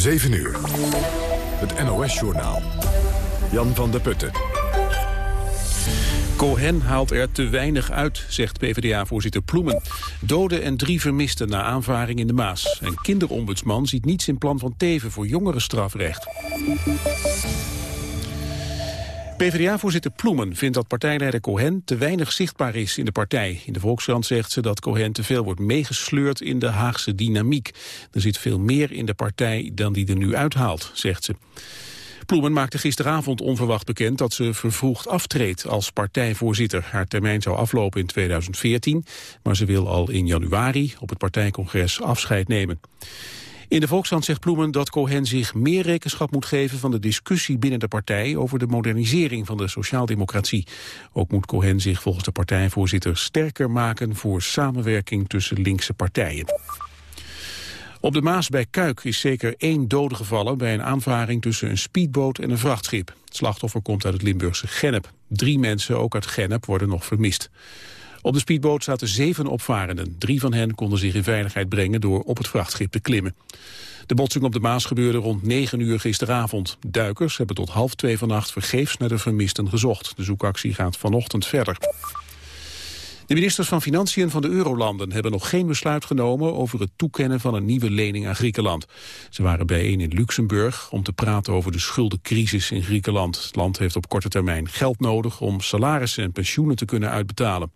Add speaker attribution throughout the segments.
Speaker 1: 7 uur. Het NOS-journaal. Jan van der Putten.
Speaker 2: Cohen haalt er te weinig uit, zegt PvdA-voorzitter Ploemen. Doden en drie vermisten na aanvaring in de Maas. En kinderombudsman ziet niets in plan van Teven voor jongerenstrafrecht. PvdA-voorzitter Ploemen vindt dat partijleider Cohen te weinig zichtbaar is in de partij. In de Volkskrant zegt ze dat Cohen te veel wordt meegesleurd in de Haagse dynamiek. Er zit veel meer in de partij dan die er nu uithaalt, zegt ze. Ploemen maakte gisteravond onverwacht bekend dat ze vervroegd aftreedt als partijvoorzitter. Haar termijn zou aflopen in 2014, maar ze wil al in januari op het partijcongres afscheid nemen. In de Volkshand zegt Ploemen dat Cohen zich meer rekenschap moet geven van de discussie binnen de partij over de modernisering van de sociaaldemocratie. Ook moet Cohen zich volgens de partijvoorzitter sterker maken voor samenwerking tussen linkse partijen. Op de Maas bij Kuik is zeker één dode gevallen bij een aanvaring tussen een speedboot en een vrachtschip. Het slachtoffer komt uit het Limburgse Gennep. Drie mensen, ook uit Gennep, worden nog vermist. Op de speedboot zaten zeven opvarenden. Drie van hen konden zich in veiligheid brengen door op het vrachtschip te klimmen. De botsing op de Maas gebeurde rond 9 uur gisteravond. Duikers hebben tot half twee vannacht vergeefs naar de vermisten gezocht. De zoekactie gaat vanochtend verder. De ministers van Financiën van de Eurolanden hebben nog geen besluit genomen over het toekennen van een nieuwe lening aan Griekenland. Ze waren bijeen in Luxemburg om te praten over de schuldencrisis in Griekenland. Het land heeft op korte termijn geld nodig om salarissen en pensioenen te kunnen uitbetalen.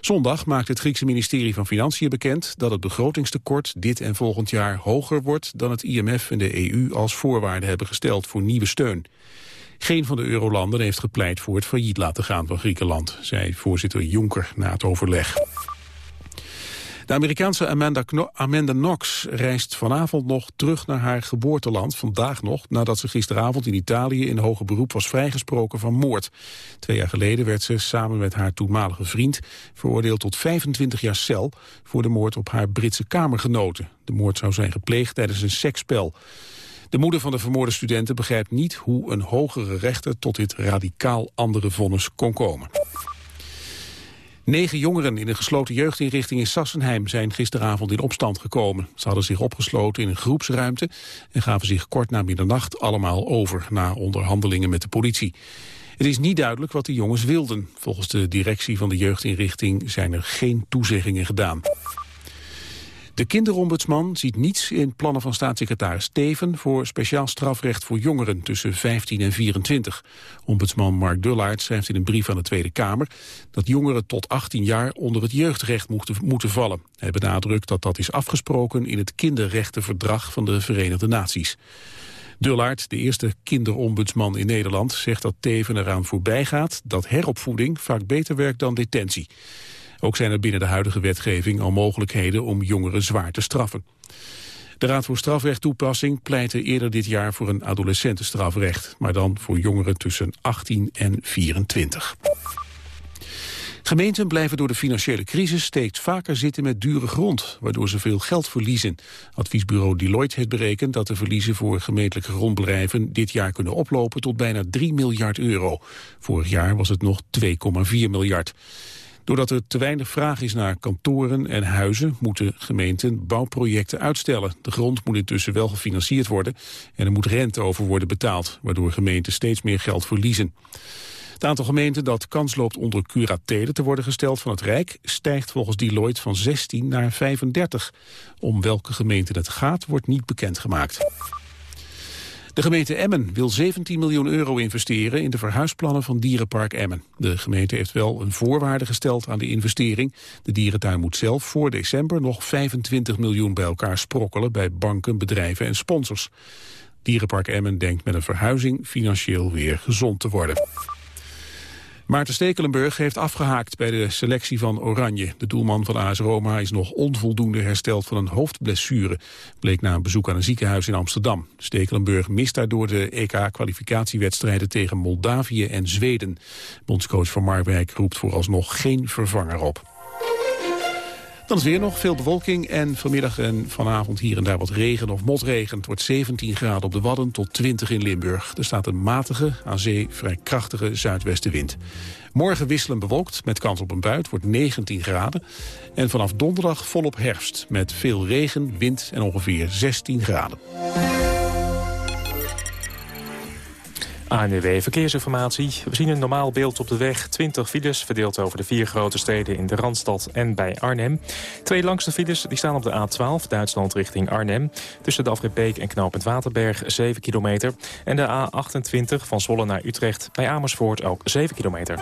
Speaker 2: Zondag maakt het Griekse ministerie van Financiën bekend dat het begrotingstekort dit en volgend jaar hoger wordt dan het IMF en de EU als voorwaarde hebben gesteld voor nieuwe steun. Geen van de eurolanden heeft gepleit voor het failliet laten gaan van Griekenland, zei voorzitter Juncker na het overleg. De Amerikaanse Amanda, Amanda, Knox reist vanavond nog terug naar haar geboorteland, vandaag nog, nadat ze gisteravond in Italië in hoger beroep was vrijgesproken van moord. Twee jaar geleden werd ze samen met haar toenmalige vriend veroordeeld tot 25 jaar cel voor de moord op haar Britse kamergenoten. De moord zou zijn gepleegd tijdens een seksspel. De moeder van de vermoorde studenten begrijpt niet hoe een hogere rechter tot dit radicaal andere vonnis kon komen. Negen jongeren in een gesloten jeugdinrichting in Sassenheim zijn gisteravond in opstand gekomen. Ze hadden zich opgesloten in een groepsruimte en gaven zich kort na middernacht allemaal over na onderhandelingen met de politie. Het is niet duidelijk wat de jongens wilden. Volgens de directie van de jeugdinrichting zijn er geen toezeggingen gedaan. De kinderombudsman ziet niets in plannen van staatssecretaris Steven voor speciaal strafrecht voor jongeren tussen 15 en 24. Ombudsman Mark Dullaert schrijft in een brief aan de Tweede Kamer dat jongeren tot 18 jaar onder het jeugdrecht moeten, moeten vallen. Hij benadrukt dat dat is afgesproken in het kinderrechtenverdrag van de Verenigde Naties. Dullaert, de eerste kinderombudsman in Nederland, zegt dat Teven eraan voorbij gaat dat heropvoeding vaak beter werkt dan detentie. Ook zijn er binnen de huidige wetgeving al mogelijkheden om jongeren zwaar te straffen. De Raad voor Strafrecht pleitte eerder dit jaar voor een adolescentenstrafrecht, maar dan voor jongeren tussen 18 en 24. Gemeenten blijven door de financiële crisis steeds vaker zitten met dure grond, waardoor ze veel geld verliezen. Adviesbureau Deloitte heeft berekend dat de verliezen voor gemeentelijke grondbedrijven dit jaar kunnen oplopen tot bijna 3 miljard euro. Vorig jaar was het nog 2,4 miljard. Doordat er te weinig vraag is naar kantoren en huizen... moeten gemeenten bouwprojecten uitstellen. De grond moet intussen wel gefinancierd worden... en er moet rente over worden betaald... waardoor gemeenten steeds meer geld verliezen. Het aantal gemeenten dat kans loopt onder curatelen te worden gesteld van het Rijk... stijgt volgens Deloitte van 16 naar 35. Om welke gemeente het gaat, wordt niet bekendgemaakt. De gemeente Emmen wil 17 miljoen euro investeren in de verhuisplannen van Dierenpark Emmen. De gemeente heeft wel een voorwaarde gesteld aan de investering. De dierentuin moet zelf voor december nog 25 miljoen bij elkaar sprokkelen bij banken, bedrijven en sponsors. Dierenpark Emmen denkt met een verhuizing financieel weer gezond te worden. Maarten Stekelenburg heeft afgehaakt bij de selectie van Oranje. De doelman van AS Roma is nog onvoldoende hersteld van een hoofdblessure. Bleek na een bezoek aan een ziekenhuis in Amsterdam. Stekelenburg mist daardoor de EK-kwalificatiewedstrijden tegen Moldavië en Zweden. Bondscoach van Marwijk roept vooralsnog geen vervanger op. Dan is weer nog veel bewolking en vanmiddag en vanavond hier en daar wat regen of motregen. Het wordt 17 graden op de Wadden tot 20 in Limburg. Er staat een matige, aan zee vrij krachtige zuidwestenwind. Morgen wisselen bewolkt met kans op een buit, wordt 19 graden. En vanaf donderdag volop herfst met veel regen, wind en ongeveer 16 graden.
Speaker 3: ANWB Verkeersinformatie. We zien een normaal beeld op de weg. 20 files verdeeld over de vier grote steden in de Randstad en bij Arnhem. Twee langste files die staan op de A12, Duitsland richting Arnhem. Tussen de afrit Beek en knooppunt Waterberg 7 kilometer. En de A28 van Zwolle naar Utrecht bij Amersfoort ook 7 kilometer.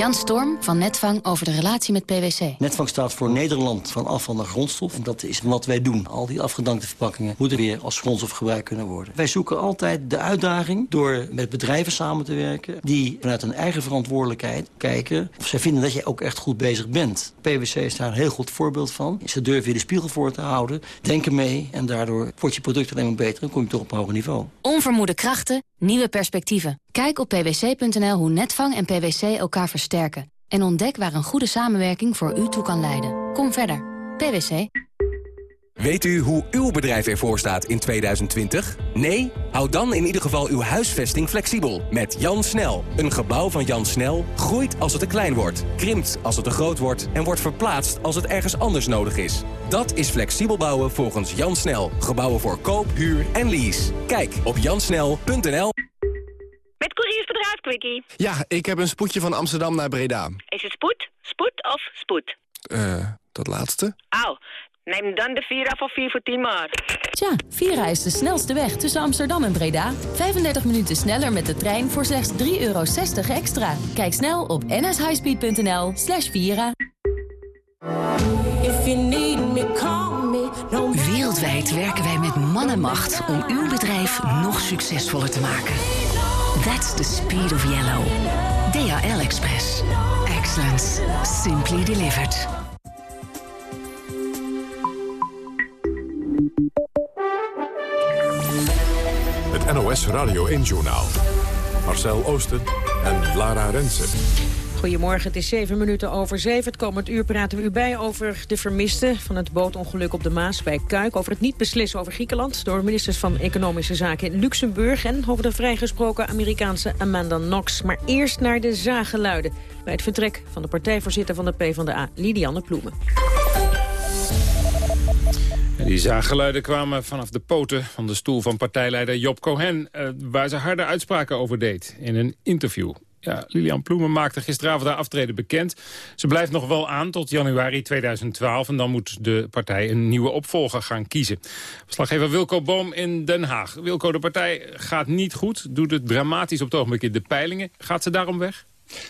Speaker 4: Jan Storm van Netvang over de relatie met PwC.
Speaker 5: Netvang staat voor Nederland van afval naar grondstof. En dat is wat wij doen. Al die afgedankte verpakkingen moeten weer als grondstof gebruikt kunnen worden. Wij zoeken altijd de uitdaging door met bedrijven samen te werken... die vanuit hun eigen verantwoordelijkheid kijken... of zij vinden dat je ook echt goed bezig bent. PwC is daar een heel goed voorbeeld van. Ze durven je de spiegel voor te houden, denken mee... en daardoor wordt je product alleen maar beter en kom je toch op een hoger niveau.
Speaker 4: Onvermoede krachten, nieuwe perspectieven. Kijk op pwc.nl hoe Netvang en PwC elkaar versterken. En ontdek waar een goede samenwerking voor u toe kan leiden. Kom verder. PwC.
Speaker 6: Weet u hoe uw bedrijf ervoor staat in 2020? Nee? Houd dan in ieder geval uw huisvesting flexibel. Met Jan Snel. Een gebouw van Jan Snel groeit als het te klein wordt. Krimpt als het te groot wordt. En wordt verplaatst als het ergens anders nodig is. Dat is flexibel bouwen volgens Jan Snel. Gebouwen voor koop, huur en lease. Kijk op jansnel.nl
Speaker 7: met couriersbedrijf Quickie.
Speaker 8: Ja, ik heb een spoedje van Amsterdam naar Breda.
Speaker 7: Is het spoed, spoed of spoed?
Speaker 8: Eh, dat laatste.
Speaker 7: Au, neem dan de Vira van 4 voor 10 maar.
Speaker 4: Tja, Vira is de snelste weg tussen Amsterdam en Breda. 35 minuten sneller met de trein voor slechts 3,60 euro extra. Kijk snel op nshighspeed.nl slash Vira.
Speaker 9: Wereldwijd werken wij met man en macht om uw bedrijf nog succesvoller te maken. That's the speed of yellow. DHL Express. Excellence. Simply delivered.
Speaker 1: Het NOS Radio 1-journaal. Marcel Oosten en Lara Rensen.
Speaker 10: Goedemorgen, het is zeven minuten over zeven. Het komend uur praten we u bij over de vermisten van het bootongeluk op de Maas bij Kuik. Over het niet beslissen over Griekenland door ministers van Economische Zaken in Luxemburg. En over de vrijgesproken Amerikaanse Amanda Knox. Maar eerst naar de zageluiden bij het vertrek van de partijvoorzitter van de PvdA, Lidianne Ploemen.
Speaker 11: Die zaaggeluiden kwamen vanaf de poten van de stoel van partijleider Job Cohen... Eh, waar ze harde uitspraken over deed in een interview. Ja, Lilian Ploemen maakte gisteravond haar aftreden bekend. Ze blijft nog wel aan tot januari 2012 en dan moet de partij een nieuwe opvolger gaan kiezen. Verslaggever Wilco Boom in Den Haag. Wilco, de partij gaat niet goed, doet het dramatisch op het ogenblik in de peilingen. Gaat ze daarom weg?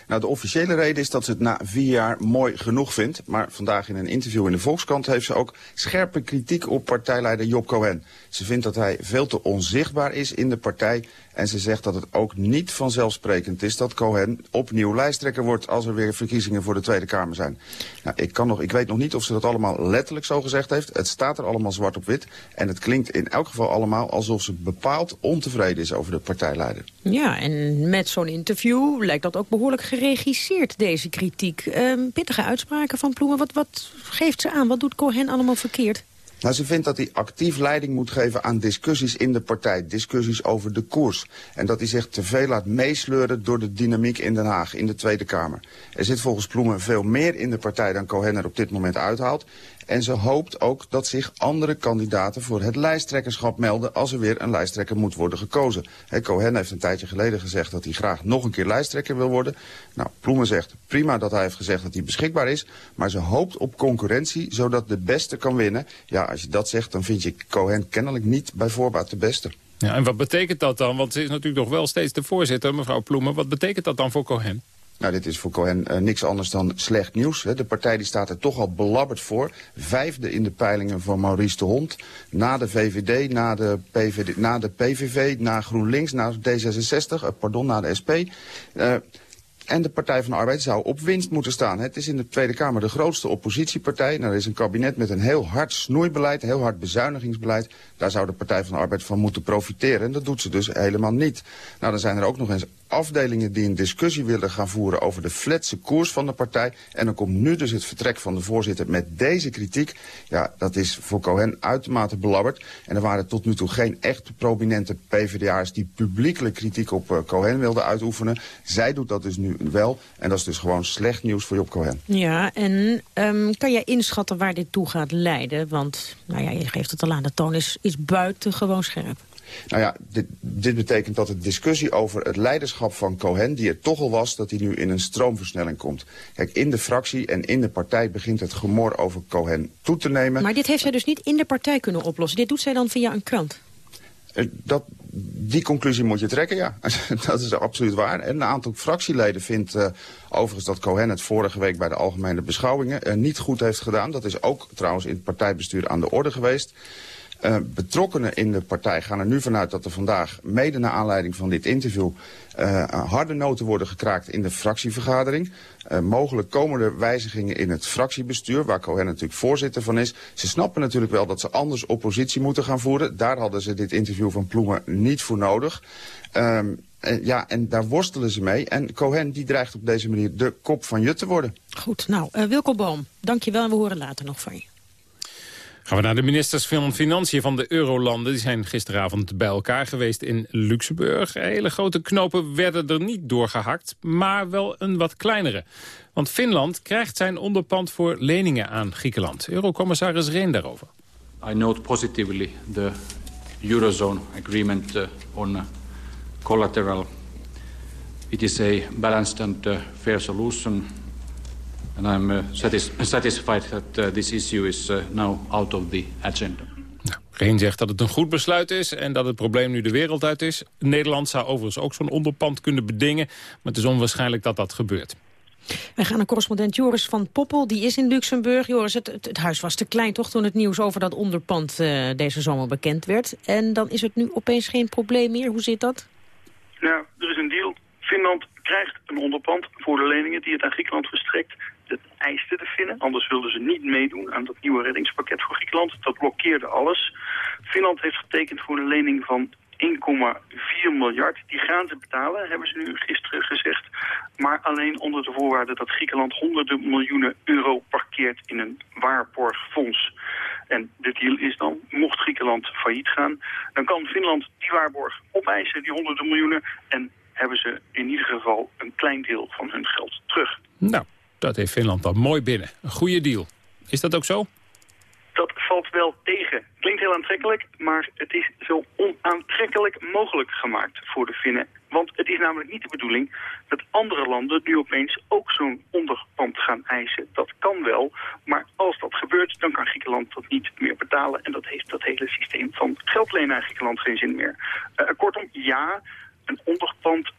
Speaker 12: Nou, de officiële reden is dat ze het na vier jaar mooi genoeg vindt. Maar vandaag in een interview in de Volkskrant heeft ze ook scherpe kritiek op partijleider Job Cohen. Ze vindt dat hij veel te onzichtbaar is in de partij en ze zegt dat het ook niet vanzelfsprekend is dat Cohen opnieuw lijsttrekker wordt als er weer verkiezingen voor de Tweede Kamer zijn. Nou, ik, kan nog, ik weet nog niet of ze dat allemaal letterlijk zo gezegd heeft. Het staat er allemaal zwart op wit. En het klinkt in elk geval allemaal alsof ze bepaald ontevreden is over de partijleider.
Speaker 10: Ja, en met zo'n interview lijkt dat ook behoorlijk geregisseerd, deze kritiek. Ehm, pittige uitspraken van Ploemen. Wat, wat geeft ze aan? Wat doet Cohen allemaal verkeerd?
Speaker 12: Nou, ze vindt dat hij actief leiding moet geven aan discussies in de partij. Discussies over de koers. En dat hij zich te veel laat meesleuren door de dynamiek in Den Haag, in de Tweede Kamer. Er zit volgens Ploemen veel meer in de partij dan Cohen er op dit moment uithaalt. En ze hoopt ook dat zich andere kandidaten voor het lijsttrekkerschap melden... als er weer een lijsttrekker moet worden gekozen. He, Cohen heeft een tijdje geleden gezegd dat hij graag nog een keer lijsttrekker wil worden. Nou, Ploemen zegt prima dat hij heeft gezegd dat hij beschikbaar is... maar ze hoopt op concurrentie, zodat de beste kan winnen. Ja, als je dat zegt, dan vind je Cohen kennelijk niet bij voorbaat de beste.
Speaker 11: Ja, en wat betekent dat dan? Want ze is natuurlijk nog wel steeds de voorzitter, mevrouw Ploemen. Wat betekent dat dan voor Cohen?
Speaker 12: Nou, dit is voor Cohen uh, niks anders dan slecht nieuws. Hè. De partij die staat er toch al belabberd voor. Vijfde in de peilingen van Maurice de Hond. Na de VVD, na de, na de PVV, na GroenLinks, na D66, uh, pardon, na de SP. Uh, en de Partij van de Arbeid zou op winst moeten staan. Het is in de Tweede Kamer de grootste oppositiepartij. Nou, er is een kabinet met een heel hard snoeibeleid, heel hard bezuinigingsbeleid. Daar zou de Partij van de Arbeid van moeten profiteren. En dat doet ze dus helemaal niet. Nou, dan zijn er ook nog eens afdelingen die een discussie willen gaan voeren over de fletse koers van de partij. En dan komt nu dus het vertrek van de voorzitter met deze kritiek. Ja, dat is voor Cohen uitermate belabberd. En er waren tot nu toe geen echt prominente PvdA'ers die publiekelijk kritiek op uh, Cohen wilden uitoefenen. Zij doet dat dus nu wel. En dat is dus gewoon slecht nieuws voor Job Cohen.
Speaker 10: Ja, en um, kan jij inschatten waar dit toe gaat leiden? Want, nou ja, je geeft het al aan, de toon is, is buitengewoon scherp.
Speaker 12: Nou ja, dit, dit, betekent dat de discussie over het leiderschap van Cohen... die er toch al was, dat hij nu in een stroomversnelling komt. Kijk, in de fractie en in de partij begint het gemor over Cohen toe te nemen.
Speaker 10: Maar dit heeft zij dus niet in de partij kunnen oplossen. Dit doet zij dan via een krant?
Speaker 12: Eh, dat, die conclusie moet je trekken, ja. dat is absoluut waar. En een aantal fractieleden vindt uh, overigens dat Cohen het vorige week bij de algemene beschouwingen uh, niet goed heeft gedaan. Dat is ook trouwens in het partijbestuur aan de orde geweest. Uh, betrokkenen in de partij gaan er nu vanuit dat er vandaag, mede naar aanleiding van dit interview, uh, harde noten worden gekraakt in de fractievergadering. Uh, mogelijk komen er wijzigingen in het fractiebestuur, waar Cohen natuurlijk voorzitter van is. Ze snappen natuurlijk wel dat ze anders oppositie moeten gaan voeren. Daar hadden ze dit interview van Ploemen niet voor nodig. Um, ja, en daar worstelen ze mee. En Cohen die dreigt op deze manier de kop van Jut te worden.
Speaker 10: Goed, nou, Wilco Boom, dankjewel en we horen later nog van je.
Speaker 11: Gaan we naar de ministers van Financiën van de Eurolanden. Die zijn gisteravond bij elkaar geweest in Luxemburg. Hele grote knopen werden er niet doorgehakt, maar wel een wat kleinere. Want Finland krijgt zijn onderpand voor leningen aan Griekenland. Eurocommissaris Reen daarover.
Speaker 13: I note positively the Eurozone agreement uh, on uh, collateral. It is a balanced and uh, fair solution And I'm uh, satis satisfied that uh, this issue is uh, now out of the agenda.
Speaker 11: Nou, Reen zegt dat het een goed besluit is en dat het probleem nu de wereld uit is. Nederland zou overigens ook zo'n onderpand kunnen bedingen, maar het is onwaarschijnlijk dat dat gebeurt.
Speaker 10: We gaan naar correspondent Joris van Poppel, die is in Luxemburg. Joris, het, het, het huis was te klein toch toen het nieuws over dat onderpand uh, deze zomer bekend werd. En dan is het nu opeens geen probleem meer. Hoe zit dat?
Speaker 14: Nou, er is een deal. Finland krijgt een onderpand voor de leningen die het aan Griekenland verstrekt het eiste te vinden. Anders wilden ze niet meedoen aan dat nieuwe reddingspakket voor Griekenland. Dat blokkeerde alles. Finland heeft getekend voor een lening van 1,4 miljard. Die gaan ze betalen, hebben ze nu gisteren gezegd. Maar alleen onder de voorwaarde dat Griekenland honderden miljoenen euro parkeert in een waarborgfonds. En de deal is dan, mocht Griekenland failliet gaan, dan kan Finland die waarborg opeisen, die honderden miljoenen. En hebben ze in ieder geval een klein deel van hun geld terug.
Speaker 11: Nou, dat heeft Finland dan mooi binnen. Een goede deal. Is dat ook zo?
Speaker 14: Dat valt wel tegen. Klinkt heel aantrekkelijk, maar het is zo onaantrekkelijk mogelijk gemaakt voor de Finnen. Want het is namelijk niet de bedoeling dat andere landen nu opeens ook zo'n onderpand gaan eisen. Dat kan wel, maar als dat gebeurt, dan kan Griekenland dat niet meer betalen. En dat heeft dat hele systeem van geld lenen aan Griekenland geen zin meer. Uh, kortom, ja, een onderpand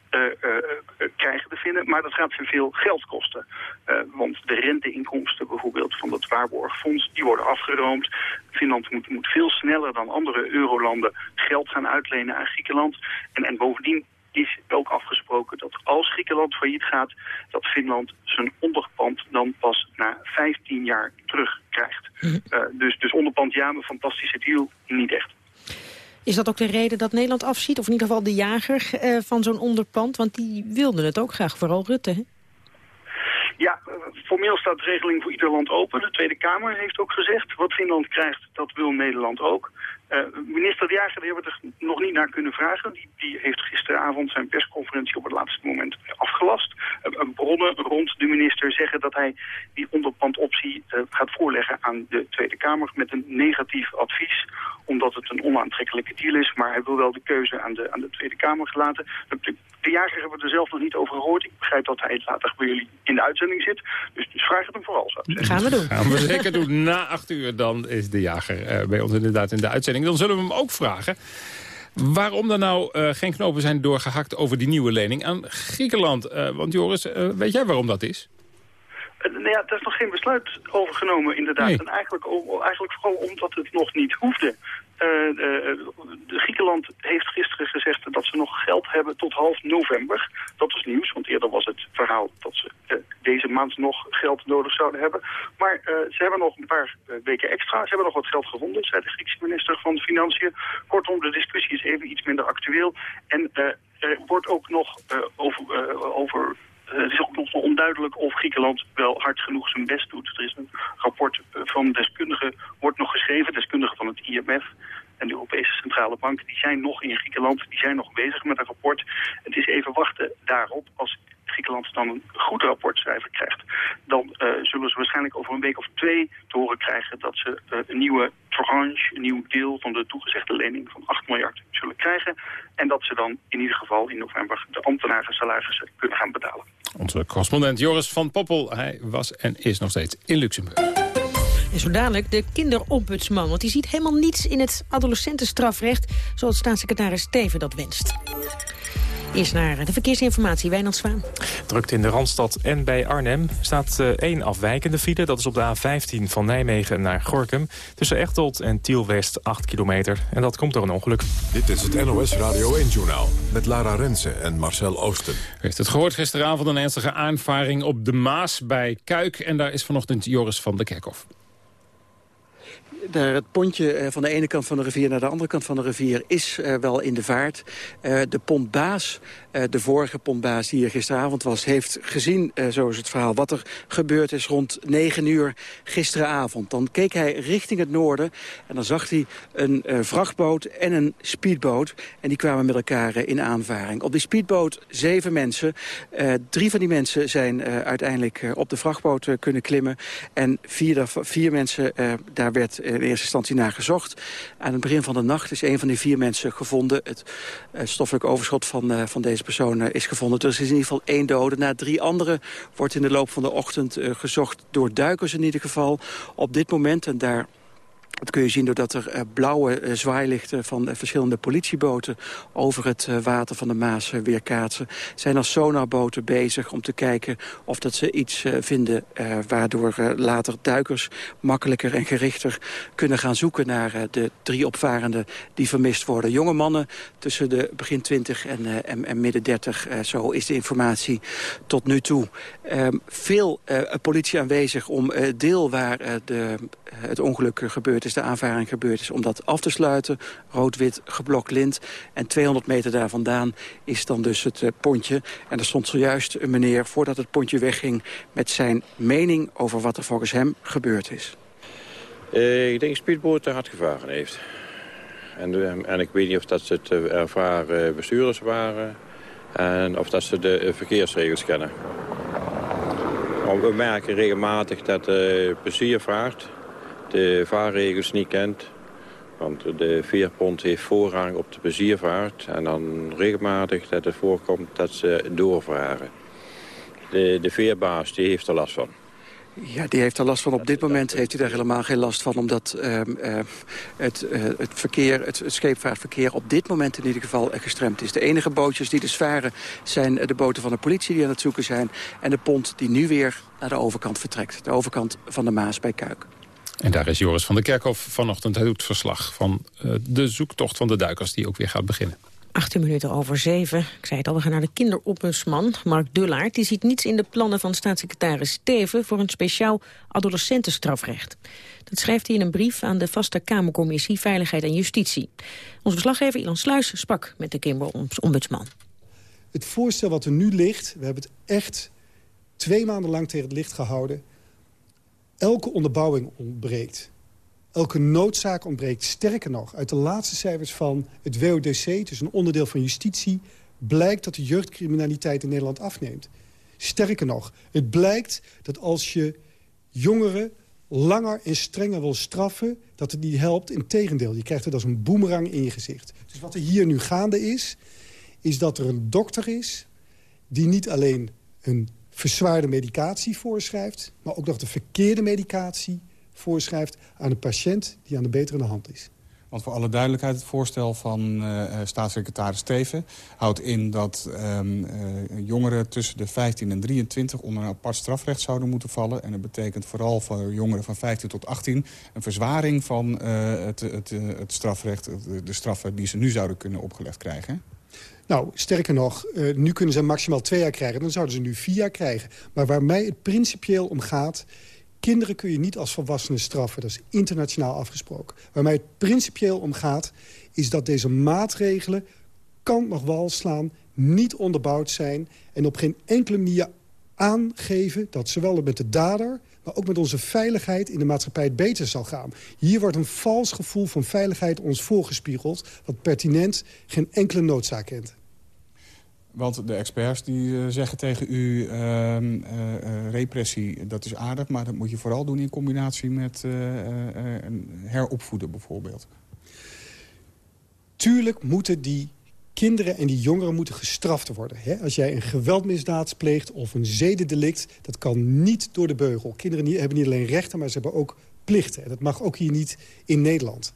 Speaker 14: krijgen te vinden, maar dat gaat ze veel geld kosten. Uh, want de renteinkomsten bijvoorbeeld van dat waarborgfonds, die worden afgeroomd. Finland moet, moet veel sneller dan andere eurolanden geld gaan uitlenen aan Griekenland. En, en bovendien is ook afgesproken dat als Griekenland failliet gaat... dat Finland zijn onderpand dan pas na 15 jaar terugkrijgt. Uh, dus, dus onderpand ja, een fantastische deal, niet echt.
Speaker 10: Is dat ook de reden dat Nederland afziet? Of in ieder geval de jager uh, van zo'n onderpand? Want die wilden het ook graag, vooral Rutte, hè?
Speaker 14: Ja, formeel staat de regeling voor ieder land open. De Tweede Kamer heeft ook gezegd, wat Finland krijgt, dat wil Nederland ook. Uh, minister De Jager hebben we er nog niet naar kunnen vragen. Die, die, heeft gisteravond zijn persconferentie op het laatste moment afgelast. Uh, bronnen rond de minister zeggen dat hij die onderpandoptie gaat voorleggen aan de Tweede Kamer met een negatief advies. Omdat het een onaantrekkelijke deal is. Maar hij wil wel de keuze aan de, aan de Tweede Kamer gelaten. De Jager hebben we er zelf nog niet over gehoord. Ik begrijp dat hij later bij jullie in de uitzending zit. Dus, dus vraag het hem vooral.
Speaker 10: Gaan we doen.
Speaker 11: Gaan we zeker doen. Na acht uur dan is de Jager bij ons inderdaad in de uitzending. Dan zullen we hem ook vragen waarom er nou uh, geen knopen zijn doorgehakt over die nieuwe lening aan Griekenland. Uh, want Joris, uh, weet jij waarom dat is?
Speaker 14: nou ja, er is nog geen besluit over genomen, inderdaad. En eigenlijk, eigenlijk vooral omdat het nog niet hoefde. Uh, de Griekenland heeft gisteren gezegd dat ze nog geld hebben tot half november. Dat is nieuws, want eerder was het verhaal dat ze uh, deze maand nog geld nodig zouden hebben. Maar ze hebben nog een paar weken extra. Ze hebben nog wat geld gevonden, zei de Griekse minister van Financiën. Kortom, de discussie is even iets minder actueel. En er wordt ook nog over, over het is ook nog onduidelijk of Griekenland wel hard genoeg zijn best doet. Er is een rapport van deskundigen, wordt nog geschreven, deskundigen van het IMF en de Europese Centrale Bank. Die zijn nog in Griekenland, die zijn nog bezig met een rapport. Het is even wachten daarop. Als Griekenland dan een goed rapportcijfer krijgt, dan uh, zullen ze waarschijnlijk over een week of twee te horen krijgen dat ze uh, een nieuwe tranche, een nieuw deel van de toegezegde lening van 8 miljard zullen krijgen. En dat ze dan in ieder geval in november de ambtenaren salarissen kunnen gaan betalen.
Speaker 2: Onze correspondent Joris van Poppel, hij was en is nog steeds in Luxemburg.
Speaker 10: En zo dadelijk de kinderombudsman, want die ziet helemaal niets in het adolescentenstrafrecht... zoals staatssecretaris Steven dat wenst. Eerst naar de verkeersinformatie, Wijnand Zwaan.
Speaker 15: Drukt in de Randstad en bij Arnhem staat uh, één afwijkende file. Dat is op de A15 van Nijmegen naar Gorkum. Tussen Echteld en Tiel-West 8 kilometer. En dat komt door een ongeluk.
Speaker 1: Dit is het NOS Radio 1-journaal met Lara Rensen en Marcel Oosten. U
Speaker 2: heeft het gehoord gisteravond een ernstige aanvaring op de Maas bij Kuik. En daar is vanochtend Joris van de Kerkhof
Speaker 16: het pontje eh, van de ene kant van de rivier naar de andere kant van de rivier is uh, wel in de vaart. Uh, de pontbaas, de vorige pontbaas die hier gisteravond was, heeft gezien, zo is het verhaal, wat er gebeurd is rond 9 uur gisteravond. Dan keek hij richting het noorden en dan zag hij een vrachtboot en een speedboot. En die kwamen met elkaar in aanvaring. Op die speedboot zeven mensen. drie van die mensen zijn uiteindelijk op de vrachtboot kunnen klimmen. En vier, vier mensen, daar werd in eerste instantie naar gezocht. Aan het begin van de nacht is een van die vier mensen gevonden. Het stoffelijk overschot van, uh, van deze persoon uh, is gevonden. Dus er is in ieder geval één dode. Na drie anderen wordt in de loop van de ochtend gezocht door duikers in ieder geval. Op dit moment, en daar dat kun je zien doordat er uh, blauwe uh, zwaailichten van uh, verschillende politieboten over het water van de Maas weerkaatsen. Zijn als sonarboten bezig om te kijken of dat ze iets vinden waardoor later duikers makkelijker en gerichter kunnen gaan zoeken naar de drie opvarenden die vermist worden. Jonge mannen tussen de begin 20 en, en, en midden 30, zo is de informatie tot nu toe. Ehm, veel politie aanwezig om deel waar de, het ongeluk gebeurd is de aanvaring gebeurd is... om dat af te sluiten, rood-wit geblokt lint. En 200 meter daar vandaan is dan dus het uh, pontje. En er stond zojuist een meneer, voordat het pontje wegging... met zijn mening over wat er volgens hem gebeurd is.
Speaker 17: Uh, ik denk Speedboot te hard gevaren heeft. En, uh, en ik weet niet of dat ze het ervaren bestuurders waren... en of dat ze de verkeersregels kennen. We merken regelmatig dat de pleziervaart de vaarregels niet kent. Want de veerpont heeft voorrang op de pleziervaart. En dan regelmatig dat het voorkomt dat ze doorvaren. De, de veerbaas die heeft er last van.
Speaker 16: Ja, die heeft er last van. Op dit moment heeft hij daar helemaal geen last van... omdat uh, uh, het, uh, het, verkeer, het, het, scheepvaartverkeer op dit moment in ieder geval gestremd is. De enige bootjes die dus varen zijn de boten van de politie die aan het zoeken zijn... en de pont die nu weer naar de overkant vertrekt. De overkant van de Maas bij Kuik.
Speaker 2: En daar is Joris van der Kerkhof vanochtend. Hij doet verslag van uh, de zoektocht van de duikers die ook weer gaat beginnen.
Speaker 10: 18 minuten over 7. Ik zei het al, we gaan naar de kinderopmusman, Mark Dullaert. Die ziet niets in de plannen van staatssecretaris Steven... voor een speciaal adolescentenstrafrecht. Dat schrijft hij in een brief aan de vaste Kamercommissie Veiligheid en Justitie. Onze verslaggever Ilan Sluis sprak met de kinderombudsman.
Speaker 18: Het voorstel wat er nu ligt, we hebben het echt twee maanden lang tegen het licht gehouden elke onderbouwing ontbreekt. Elke noodzaak ontbreekt. Sterker nog, uit de laatste cijfers van het WODC... dus een onderdeel van justitie... blijkt dat de jeugdcriminaliteit in Nederland afneemt. Sterker nog, het blijkt dat als je jongeren langer en strenger wil straffen... dat het niet helpt. Integendeel, je krijgt het als een boemerang in je gezicht. Dus wat er hier nu gaande is... is dat er een dokter is die niet alleen een verzwaarde medicatie voorschrijft... maar ook nog de verkeerde medicatie voorschrijft aan een patiënt die aan de betere hand is.
Speaker 19: Want voor alle duidelijkheid, het voorstel van uh, staatssecretaris Steven... houdt in dat um, uh, jongeren tussen de 15 en 23 onder een apart strafrecht zouden moeten vallen. En dat betekent vooral voor jongeren van 15 tot 18... een verzwaring van het, het, het, strafrecht, de straffen die ze nu zouden kunnen opgelegd krijgen.
Speaker 18: Nou, sterker nog, uh, nu kunnen ze maximaal twee jaar krijgen. Dan zouden ze nu vier jaar krijgen. Maar waar mij het principieel om gaat... kinderen kun je niet als volwassenen straffen. Dat is internationaal afgesproken. Waar mij het principieel om gaat... is dat deze maatregelen kant nog wal slaan, niet onderbouwd zijn... en op geen enkele manier aangeven dat zowel met de dader maar ook met onze veiligheid in de maatschappij het beter zal gaan. Hier wordt een vals gevoel van veiligheid ons voorgespiegeld... wat pertinent geen enkele noodzaak kent.
Speaker 19: Want de experts die uh, zeggen tegen u... Uh, uh, repressie, dat is aardig... maar dat moet je vooral doen in combinatie met heropvoeden bijvoorbeeld.
Speaker 18: Tuurlijk moeten die kinderen en die jongeren moeten gestraft worden. Hè? Als jij een geweldmisdaad pleegt of een zedendelict... dat kan niet door de beugel. Kinderen hebben niet alleen rechten, maar ze hebben ook plichten. En dat mag ook hier niet in Nederland.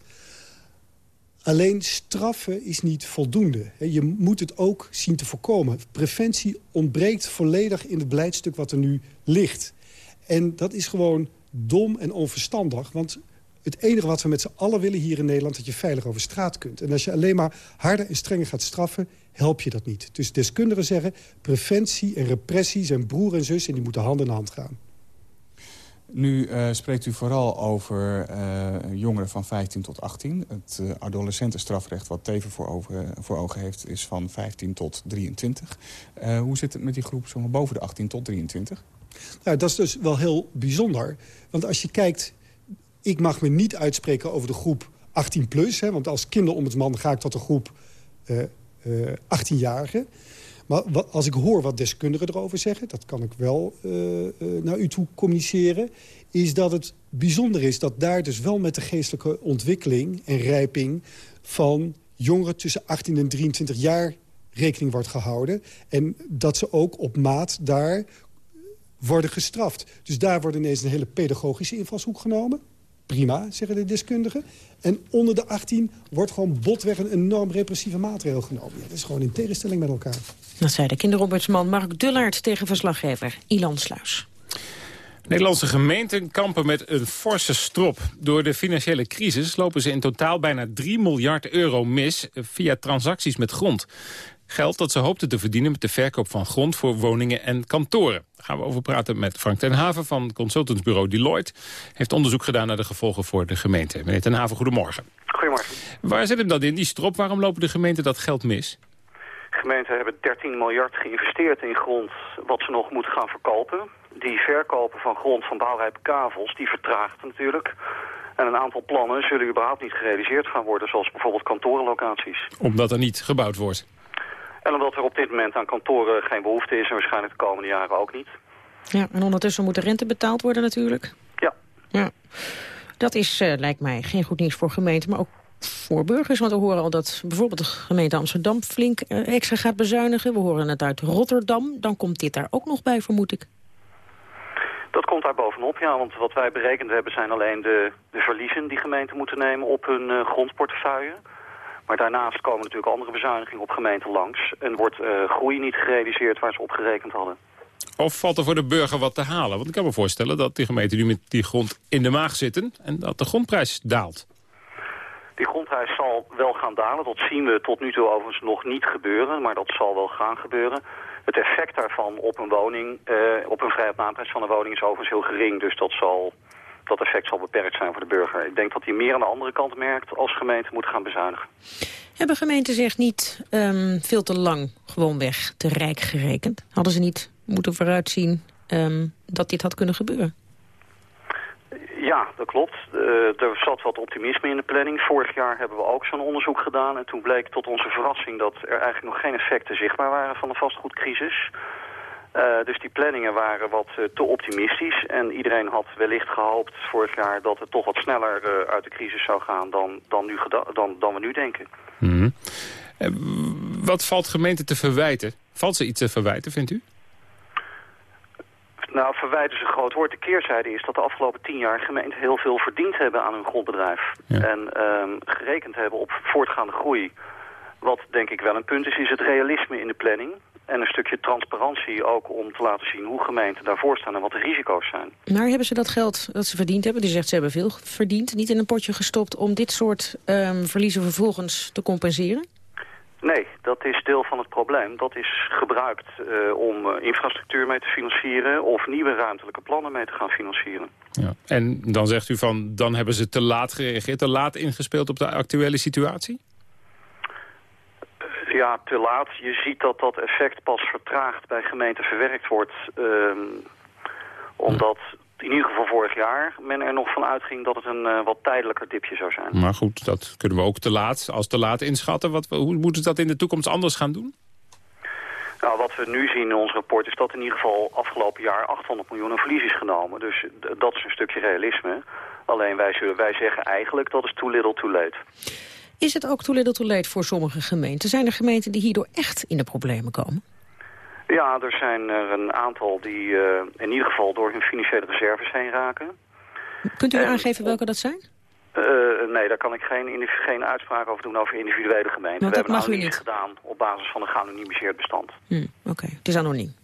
Speaker 18: Alleen straffen is niet voldoende. Je moet het ook zien te voorkomen. Preventie ontbreekt volledig in het beleidstuk wat er nu ligt. En dat is gewoon dom en onverstandig. Want het enige wat we met z'n allen willen hier in Nederland... dat je veilig over straat kunt. En als je alleen maar harder en strenger gaat straffen... help je dat niet. Dus deskundigen zeggen... preventie en repressie zijn broer en zus... en die moeten hand in hand gaan.
Speaker 19: Nu uh, spreekt u vooral over uh, jongeren van 15 tot 18. Het uh, adolescentenstrafrecht wat Teven voor, over, voor ogen heeft... is van 15 tot 23. hoe zit het met die groep zomaar boven de 18 tot 23?
Speaker 18: Nou, dat is dus wel heel bijzonder. Want als je kijkt ik mag me niet uitspreken over de groep 18 plus. Hè, want als kinderombudsman ga ik tot de groep uh, uh, 18-jarigen. Maar als ik hoor wat deskundigen erover zeggen... dat kan ik wel uh, naar u toe communiceren... is dat het bijzonder is dat daar dus wel met de geestelijke ontwikkeling... en rijping van jongeren tussen 18 en 23 jaar rekening wordt gehouden. En dat ze ook op maat daar worden gestraft. Dus daar wordt ineens een hele pedagogische invalshoek genomen prima, zeggen de deskundigen. En onder de 18 wordt gewoon botweg een enorm repressieve maatregel genomen. Ja, dat is gewoon in tegenstelling met elkaar.
Speaker 10: Dat zei de kinderombudsman Mark Dullaert tegen verslaggever Ilan Sluis.
Speaker 2: Nederlandse gemeenten kampen met een forse strop. Door de financiële crisis lopen ze in totaal bijna 3 miljard euro mis... via transacties met grond. Geld dat ze hoopten te verdienen met de verkoop van grond voor woningen en kantoren. Daar gaan we over praten met Frank ten Haven van consultantsbureau Deloitte. Heeft onderzoek gedaan naar de gevolgen voor de gemeente. Meneer ten Haven, goedemorgen.
Speaker 20: Goedemorgen.
Speaker 2: Waar zit hem dat in, die strop? Waarom lopen de gemeenten dat geld mis?
Speaker 20: Gemeenten hebben 13 miljard geïnvesteerd in grond wat ze nog moeten gaan verkopen. Die verkopen van grond van bouwrijpe kavels, die vertraagt natuurlijk. En een aantal plannen zullen überhaupt niet gerealiseerd gaan worden, zoals bijvoorbeeld kantorenlocaties.
Speaker 2: Omdat er niet gebouwd wordt?
Speaker 20: En omdat er op dit moment aan kantoren geen behoefte is... en waarschijnlijk de komende jaren ook niet.
Speaker 10: Ja, en ondertussen moet de rente betaald worden natuurlijk.
Speaker 20: Ja.
Speaker 10: ja. Dat is, uh, lijkt mij, geen goed nieuws voor gemeenten, maar ook voor burgers. Want we horen al dat bijvoorbeeld de gemeente Amsterdam flink uh, extra gaat bezuinigen. We horen het uit Rotterdam. Dan komt dit daar ook nog bij, vermoed ik.
Speaker 20: Dat komt daar bovenop, ja. Want wat wij berekend hebben zijn alleen de, de verliezen die gemeenten moeten nemen op hun uh, grondportefeuille. Maar daarnaast komen natuurlijk andere bezuinigingen op gemeenten langs. En wordt uh, groei niet gerealiseerd waar ze op gerekend hadden.
Speaker 2: Of valt er voor de burger wat te halen? Want ik kan me voorstellen dat die gemeenten nu met die grond in de maag zitten... en dat de grondprijs daalt.
Speaker 20: Die grondprijs zal wel gaan dalen. Dat zien we tot nu toe overigens nog niet gebeuren. Maar dat zal wel gaan gebeuren. Het effect daarvan op een woning, uh, op een vrije van een woning is overigens heel gering. Dus dat zal dat effect zal beperkt zijn voor de burger. Ik denk dat hij meer aan de andere kant merkt als gemeente moet gaan bezuinigen.
Speaker 10: Hebben gemeenten zich niet um, veel te lang gewoonweg te rijk gerekend? Hadden ze niet moeten vooruitzien um, dat dit had kunnen gebeuren?
Speaker 20: Ja, dat klopt. Uh, er zat wat optimisme in de planning. Vorig jaar hebben we ook zo'n onderzoek gedaan. En toen bleek tot onze verrassing dat er eigenlijk nog geen effecten zichtbaar waren van de vastgoedcrisis. Uh, dus die planningen waren wat uh, te optimistisch. En iedereen had wellicht gehoopt vorig jaar dat het toch wat sneller uh, uit de crisis zou gaan dan, dan, nu dan, dan we nu denken.
Speaker 2: Mm. wat valt gemeente te verwijten? Valt ze iets te verwijten, vindt u?
Speaker 20: Nou, verwijten is een groot woord. De keerzijde is dat de afgelopen tien jaar gemeenten heel veel verdiend hebben aan hun grondbedrijf. En ehm, gerekend hebben op voortgaande groei. Wat denk ik wel een punt is, is het realisme in de planning. En een stukje transparantie ook om te laten zien hoe gemeenten daarvoor staan en wat de risico's zijn.
Speaker 10: Maar hebben ze dat geld dat ze verdiend hebben, die zegt ze hebben veel verdiend, niet in een potje gestopt om dit soort ehm, verliezen vervolgens te compenseren?
Speaker 20: Nee, dat is deel van het probleem. Dat is gebruikt uh, om uh, infrastructuur mee te financieren of nieuwe ruimtelijke plannen mee te gaan financieren.
Speaker 11: Ja. En dan zegt u van, dan hebben ze te laat gereageerd, te laat ingespeeld op de actuele situatie?
Speaker 20: Ja, te laat. Je ziet dat dat effect pas vertraagd bij gemeenten verwerkt wordt. Um, omdat in ieder geval vorig jaar men er nog van uitging dat het een uh, wat tijdelijker dipje zou zijn.
Speaker 11: Maar goed, dat kunnen we ook te laat, als te laat inschatten. Wat, hoe moeten ze dat in de toekomst anders gaan doen?
Speaker 20: Nou, wat we nu zien in ons rapport is dat in ieder geval afgelopen jaar 800 miljoen verlies is genomen. Dus dat is een stukje realisme. Alleen wij, zullen, wij zeggen eigenlijk dat is too little too late.
Speaker 10: Is het ook too little too late voor sommige gemeenten? Zijn er gemeenten die hierdoor echt in de problemen komen?
Speaker 20: Ja, er zijn er een aantal die uh, in ieder geval door hun financiële reserves heen raken.
Speaker 10: Kunt u en, aangeven welke dat zijn?
Speaker 20: Uh, nee, daar kan ik geen, geen uitspraak over doen over individuele gemeenten.
Speaker 10: Nou,
Speaker 20: We hebben
Speaker 10: mag niet.
Speaker 20: gedaan op basis van een geanonimiseerd bestand.
Speaker 10: Hm, Oké, okay. het is anoniem.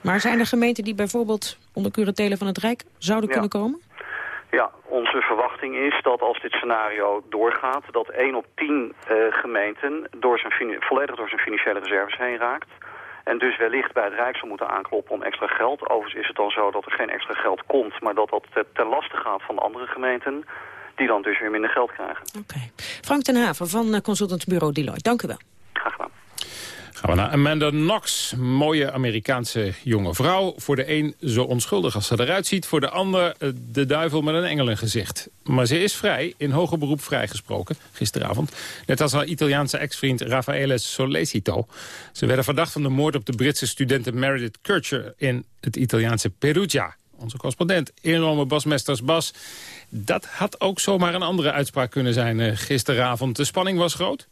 Speaker 10: Maar zijn er gemeenten die bijvoorbeeld onder curatele van het Rijk zouden
Speaker 20: ja.
Speaker 10: kunnen komen?
Speaker 20: Ja, onze verwachting is dat als dit scenario doorgaat... dat 1 op 10 uh, gemeenten door zijn volledig door zijn financiële reserves heen raakt. En dus wellicht bij het Rijk zal moeten aankloppen om extra geld. Overigens is het dan zo dat er geen extra geld komt... maar dat dat ten laste gaat van andere gemeenten... die dan dus weer minder geld krijgen.
Speaker 10: Oké. Okay. Frank ten Haven van uh, consultantsbureau Deloitte, dank u wel.
Speaker 20: Graag gedaan.
Speaker 11: Gaan we naar Amanda Knox, mooie Amerikaanse jonge vrouw. Voor de een zo onschuldig als ze eruit ziet. Voor de ander de duivel met een engelengezicht. Maar ze is vrij, in hoger beroep vrijgesproken, gisteravond. Net als haar Italiaanse ex-vriend Raffaele Solecito. Ze werden verdacht van de moord op de Britse studenten Meredith Kircher... in het Italiaanse Perugia. Onze correspondent in Rome, Bas dat had ook zomaar een andere uitspraak kunnen zijn uh, gisteravond. De spanning was groot?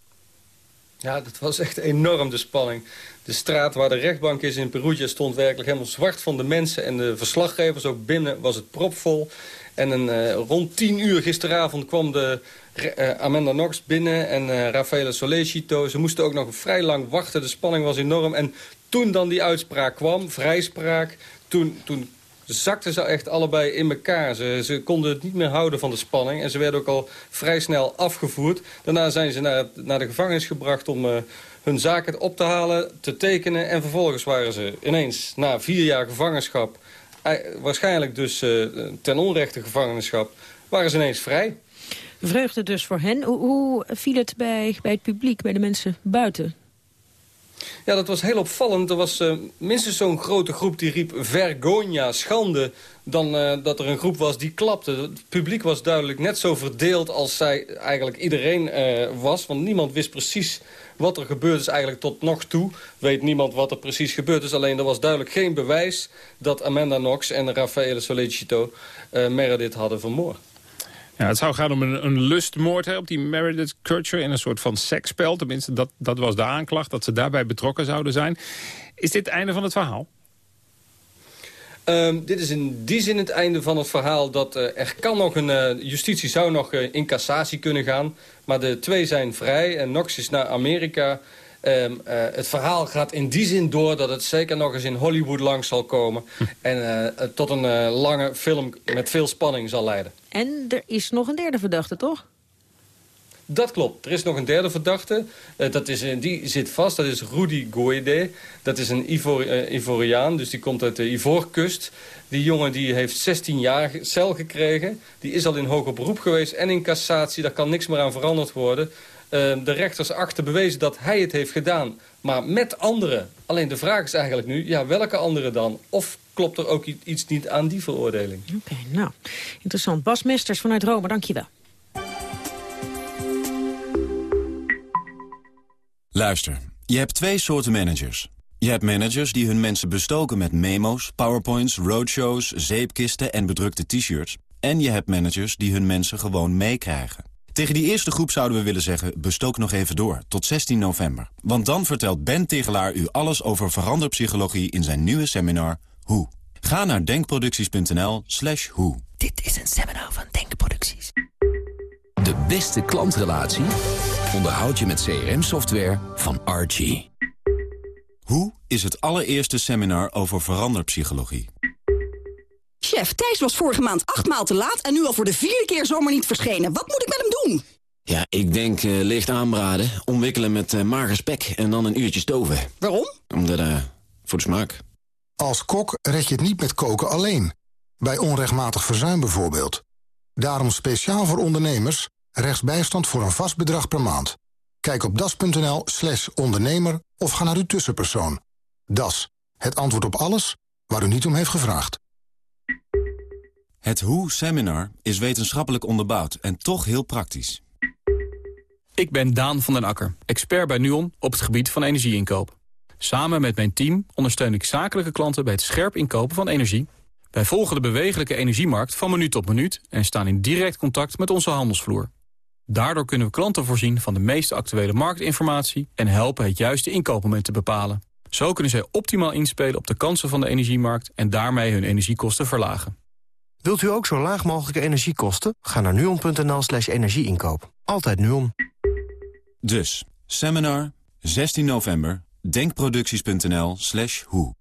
Speaker 21: Ja, dat was echt enorm, de spanning. De straat waar de rechtbank is in Perugia stond werkelijk helemaal zwart van de mensen. En de verslaggevers ook binnen was het propvol. En uh, rond tien uur gisteravond kwam de uh, Amanda Knox binnen en uh, Raffaele Solecito. Ze moesten ook nog vrij lang wachten. De spanning was enorm. En toen dan die uitspraak kwam, vrijspraak... toen, toen zakten ze echt allebei in elkaar. Ze, ze konden het niet meer houden van de spanning. En ze werden ook al vrij snel afgevoerd. Daarna zijn ze naar, naar de gevangenis gebracht om uh, hun zaken op te halen, te tekenen. En vervolgens waren ze ineens na vier jaar gevangenschap... Uh, waarschijnlijk dus uh, ten onrechte gevangenschap... waren ze ineens vrij.
Speaker 10: Vreugde dus voor hen. Hoe, hoe viel het bij, bij het publiek, bij de mensen buiten?
Speaker 21: Ja, dat was heel opvallend. Er was uh, minstens zo'n grote groep die riep vergonia, schande... dan uh, dat er een groep was die klapte. Het publiek was duidelijk net zo verdeeld als zij eigenlijk iedereen uh, was. Want niemand wist precies wat er gebeurd is eigenlijk tot nog toe. Weet niemand wat er precies gebeurd is. Alleen er was duidelijk geen bewijs dat Amanda Knox en Raffaele Solicito Meredith hadden vermoord.
Speaker 11: Ja, het zou gaan om een, een lustmoord hè, op die Meredith Kircher in een soort van seksspel. Tenminste, dat, dat was de aanklacht, dat ze daarbij betrokken zouden zijn. Is dit het einde van het verhaal?
Speaker 21: Um, dit is in die zin het einde van het verhaal dat uh, er kan nog een... Uh, justitie zou nog uh, in cassatie kunnen gaan. Maar de twee zijn vrij en Knox is naar Amerika. Um, het verhaal gaat in die zin door dat het zeker nog eens in Hollywood langs zal komen. En tot een lange film met veel spanning zal leiden.
Speaker 10: En er is nog een derde verdachte, toch?
Speaker 21: Dat klopt. Er is nog een derde verdachte. Uh, dat is, die zit vast. Dat is Rudy Goede. Dat is een Ivor, uh, Ivoriaan, dus die komt uit de Ivoorkust. Die jongen die heeft 16 jaar cel gekregen. Die is al in hoger beroep geweest en in cassatie. Daar kan niks meer aan veranderd worden. Uh, de rechters achter bewezen dat hij het heeft gedaan. Maar met anderen. Alleen de vraag is eigenlijk nu, ja, welke anderen dan? Of klopt er ook iets niet aan die veroordeling?
Speaker 10: Oké, okay, nou, interessant. Bas Mesters vanuit Rome, dank je wel.
Speaker 22: Luister, je hebt twee soorten managers. Je hebt managers die hun mensen bestoken met memo's, powerpoints, roadshows, zeepkisten en bedrukte t-shirts. En je hebt managers die hun mensen gewoon meekrijgen. Tegen die eerste groep zouden we willen zeggen, bestook nog even door, tot 16 november. Want dan vertelt Ben Tegelaar u alles over veranderpsychologie in zijn nieuwe seminar Hoe. Ga naar denkproducties.nl slash hoe.
Speaker 23: Dit is een seminar van Denkproducties. De beste klantrelatie onderhoud je met CRM-software van Archie.
Speaker 22: Hoe is het allereerste seminar over veranderpsychologie.
Speaker 24: Chef, Thijs was vorige maand acht maal te laat en nu al voor de vierde keer zomaar niet verschenen. Wat moet ik met hem doen?
Speaker 25: Ja, ik denk uh, licht aanbraden, omwikkelen met uh, mager spek en dan een uurtje stoven.
Speaker 24: Waarom?
Speaker 25: Omdat, uh, voor de smaak.
Speaker 26: Als kok red je het niet met koken alleen. Bij onrechtmatig verzuim bijvoorbeeld. Daarom speciaal voor ondernemers rechtsbijstand voor een vast bedrag per maand. Kijk op das.nl slash ondernemer of ga naar uw tussenpersoon. Das, het antwoord op alles waar u niet om heeft gevraagd.
Speaker 22: Het Hoe-seminar is wetenschappelijk onderbouwd en toch heel praktisch.
Speaker 13: Ik ben Daan van den Akker, expert bij NUON op het gebied van energieinkoop. Samen met mijn team ondersteun ik zakelijke klanten bij het scherp inkopen van energie. Wij volgen de bewegelijke energiemarkt van minuut tot minuut... en staan in direct contact met onze handelsvloer. Daardoor kunnen we klanten voorzien van de meest actuele marktinformatie... en helpen het juiste inkoopmoment te bepalen. Zo kunnen zij optimaal inspelen op de kansen van de energiemarkt... en daarmee hun energiekosten verlagen.
Speaker 27: Wilt u ook zo laag mogelijke energiekosten? Ga naar nuon.nl slash energieinkoop. Altijd Nuon.
Speaker 22: Dus, seminar, 16 november, denkproducties.nl slash hoe.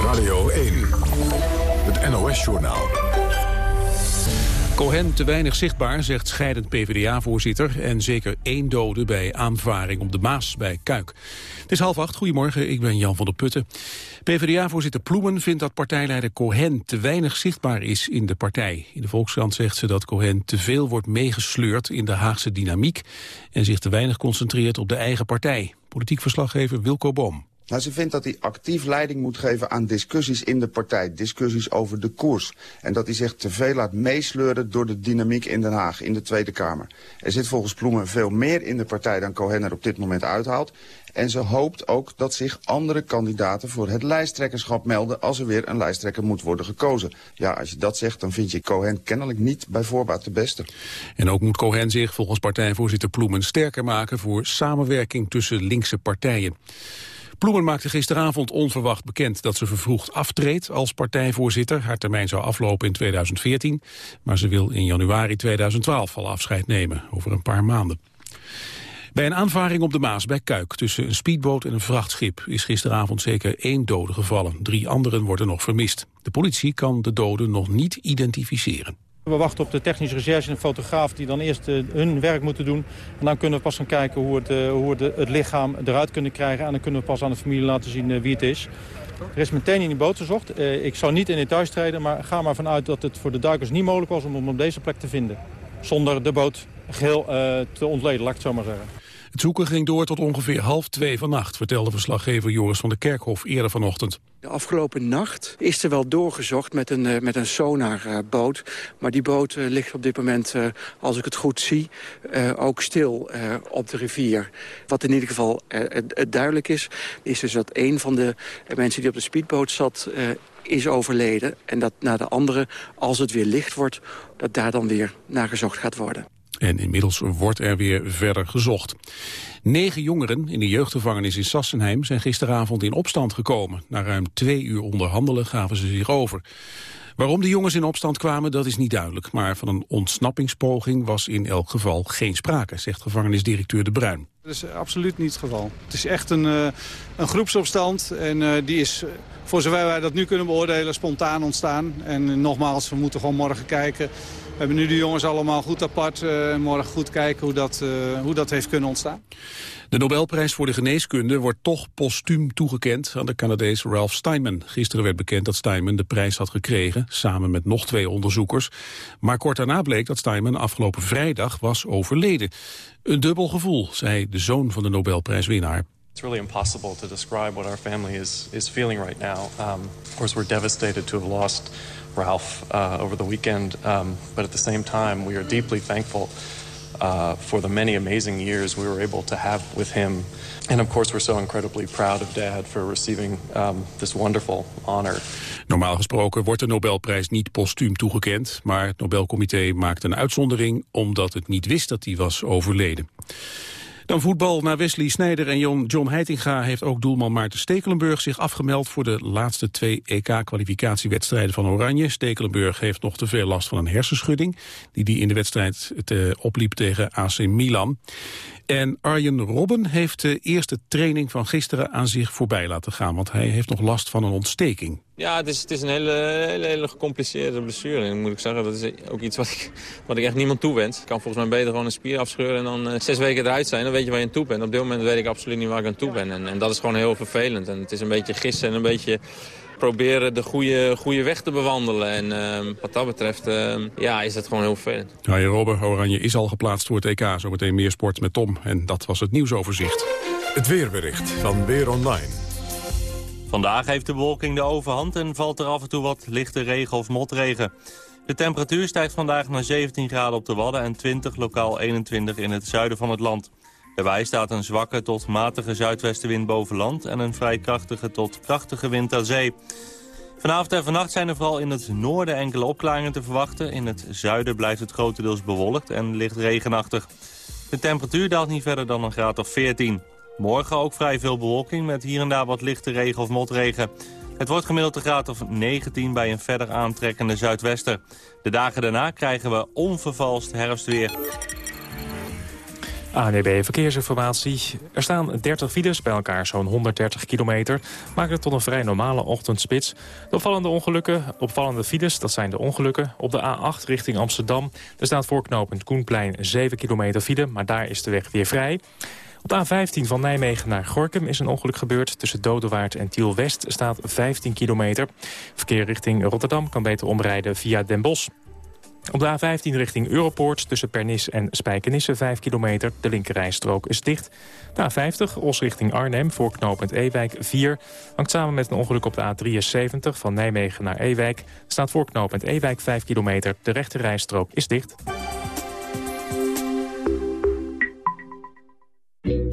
Speaker 1: Radio 1, het NOS-journaal.
Speaker 2: Cohen te weinig zichtbaar, zegt scheidend PvdA-voorzitter... en zeker één dode bij aanvaring op de Maas bij Kuik. Het is half acht, goedemorgen, ik ben Jan van der Putten. PvdA-voorzitter Ploemen vindt dat partijleider Cohen te weinig zichtbaar is in de partij. In de Volkskrant zegt ze dat Cohen te veel wordt meegesleurd in de Haagse dynamiek... en zich te weinig concentreert op de eigen partij. Politiek verslaggever Wilco Boom.
Speaker 12: Nou, ze vindt dat hij actief leiding moet geven aan discussies in de partij. Discussies over de koers. En dat hij zich te veel laat meesleuren door de dynamiek in Den Haag, in de Tweede Kamer. Er zit volgens Ploemen veel meer in de partij dan Cohen er op dit moment uithaalt. En ze hoopt ook dat zich andere kandidaten voor het lijsttrekkerschap melden... als er weer een lijsttrekker moet worden gekozen. Ja, als je dat zegt, dan vind je Cohen kennelijk niet bij voorbaat de beste.
Speaker 2: En ook moet Cohen zich volgens partijvoorzitter Ploemen sterker maken... voor samenwerking tussen linkse partijen. Ploemen maakte gisteravond onverwacht bekend dat ze vervroegd aftreedt als partijvoorzitter. Haar termijn zou aflopen in 2014, maar ze wil in januari 2012 al afscheid nemen, over een paar maanden. Bij een aanvaring op de Maas bij Kuik tussen een speedboot en een vrachtschip is gisteravond zeker één dode gevallen. Drie anderen worden nog vermist. De politie kan de doden nog niet identificeren.
Speaker 28: We wachten op de technische recherche en de fotograaf die dan eerst uh, hun werk moeten doen. En dan kunnen we pas gaan kijken hoe, het, uh, hoe we het lichaam eruit kunnen krijgen. En dan kunnen we pas aan de familie laten zien uh, wie het is. Er is meteen in die boot gezocht. ik zou niet in details treden, maar ga maar vanuit dat het voor de duikers niet mogelijk was om hem op deze plek te vinden. Zonder de boot geheel te ontleden, laat ik het zo maar zeggen.
Speaker 2: Het zoeken ging door tot ongeveer half twee vannacht, vertelde verslaggever Joris van der Kerkhof eerder vanochtend.
Speaker 16: De afgelopen nacht is er wel doorgezocht met een, uh, met een sonarboot. maar die boot uh, ligt op dit moment, uh, als ik het goed zie, ook stil op de rivier. Wat in ieder geval duidelijk is, is dus dat een van de mensen die op de speedboot zat is overleden. En dat naar de andere, als het weer licht wordt, dat daar dan weer naar gezocht gaat worden.
Speaker 2: En inmiddels wordt er weer verder gezocht. Negen jongeren in de jeugdgevangenis in Sassenheim zijn gisteravond in opstand gekomen. Na ruim twee uur onderhandelen gaven ze zich over. Waarom de jongens in opstand kwamen, dat is niet duidelijk. Maar van een ontsnappingspoging was in elk geval geen sprake, zegt gevangenisdirecteur De Bruin.
Speaker 29: Dat is absoluut niet het geval. Het is echt een, uh, een groepsopstand en uh, die is, voor zover wij dat nu kunnen beoordelen, spontaan ontstaan. En nogmaals, we moeten gewoon morgen kijken we hebben nu de jongens allemaal goed apart. Uh, morgen goed kijken hoe dat, hoe dat heeft kunnen ontstaan.
Speaker 2: De Nobelprijs voor de geneeskunde wordt toch postuum toegekend aan de Canadees Ralph Steinman. Gisteren werd bekend dat Steinman de prijs had gekregen, samen met nog twee onderzoekers. Maar kort daarna bleek dat Steinman afgelopen vrijdag was overleden. Een dubbel gevoel, zei de zoon van de Nobelprijswinnaar.
Speaker 30: It's really impossible to describe what our family is, is feeling right now. Um, of course, we're devastated to have lost Ralph uh, over the weekend. Um, but at the same time, we are deeply thankful uh, for the many amazing years we were able to have with him. And of course, we're so incredibly proud of Dad for receiving um, this wonderful honor.
Speaker 2: Normaal gesproken wordt de Nobelprijs niet postuum toegekend, maar het Nobelcomité maakt een uitzondering omdat het niet wist dat hij was overleden. Dan voetbal naar Wesley Sneijder en John Heitinga heeft ook doelman Maarten Stekelenburg zich afgemeld voor de laatste twee EK-kwalificatiewedstrijden van Oranje. Stekelenburg heeft nog te veel last van een hersenschudding die hij in de wedstrijd opliep tegen AC Milan. En Arjen Robben heeft de eerste training van gisteren aan zich voorbij laten gaan, want hij heeft nog last van een ontsteking.
Speaker 31: Ja, het is, het is een hele, hele, hele gecompliceerde blessure. En moet ik zeggen, dat is ook iets wat ik, wat ik echt niemand toewens. Ik kan volgens mij beter gewoon een spier afscheuren en dan uh, zes weken eruit zijn. Dan weet je waar je aan toe bent. Op dit moment weet ik absoluut niet waar ik aan toe ben. En, en dat is gewoon heel vervelend. En het is een beetje gissen en een beetje proberen de goede, goede weg te bewandelen. En uh, wat dat betreft uh, ja, is het gewoon heel vervelend.
Speaker 2: Ja, Robert Oranje is al geplaatst voor het EK. Zometeen meer sport met Tom. En dat was het nieuwsoverzicht.
Speaker 1: Het weerbericht van Weer Online.
Speaker 32: Vandaag heeft de bewolking de overhand en valt er af en toe wat lichte regen of motregen. De temperatuur stijgt vandaag naar 17 graden op de Wadden en 20, lokaal 21 in het zuiden van het land. Daarbij staat een zwakke tot matige zuidwestenwind boven land... en een vrij krachtige tot krachtige wind aan zee. Vanavond en vannacht zijn er vooral in het noorden enkele opklaringen te verwachten. In het zuiden blijft het grotendeels bewolkt en licht regenachtig. De temperatuur daalt niet verder dan een graad of 14. Morgen ook vrij veel bewolking met hier en daar wat lichte regen of motregen. Het wordt gemiddeld een graad of 19 bij een verder aantrekkende zuidwester. De dagen daarna krijgen we onvervalst herfstweer.
Speaker 3: ANEB Verkeersinformatie. Er staan 30 files, bij elkaar zo'n 130 kilometer. Maken het tot een vrij normale ochtendspits. De opvallende ongelukken, opvallende files, dat zijn de ongelukken. Op de A8 richting Amsterdam. Er staat voorknopend Koenplein 7 kilometer file, maar daar is de weg weer vrij. Op de A15 van Nijmegen naar Gorkum is een ongeluk gebeurd. Tussen Dodewaard en Tiel-West staat 15 kilometer. Verkeer richting Rotterdam kan beter omrijden via Den Bosch. Op de A15 richting Europoort tussen Pernis en Spijkenisse 5 kilometer. De linkerrijstrook is dicht. De A50 Os richting Arnhem voor knooppunt Ewijk 4. Hangt samen met een ongeluk op de A73 van Nijmegen naar Ewijk. Staat voor knooppunt Ewijk 5 kilometer. De rechterrijstrook is dicht.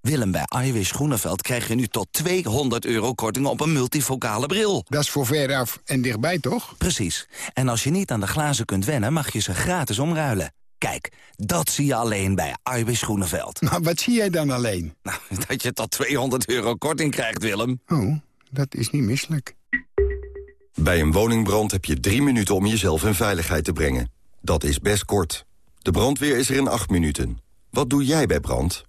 Speaker 33: Willem, bij Iwis Groeneveld krijg je nu tot 200 euro korting op een multifocale bril.
Speaker 34: Dat is voor veraf en dichtbij, toch?
Speaker 33: Precies. En als je niet aan de glazen kunt wennen, mag je ze gratis omruilen. Kijk, dat zie je alleen bij Iwis Groeneveld.
Speaker 34: Maar wat zie jij dan alleen?
Speaker 33: Nou, dat je tot 200 euro korting krijgt, Willem.
Speaker 34: Oh, dat is niet misselijk.
Speaker 35: Bij een woningbrand heb je drie minuten om jezelf in veiligheid te brengen. Dat is best kort. De brandweer is er in acht minuten. Wat doe jij bij brand?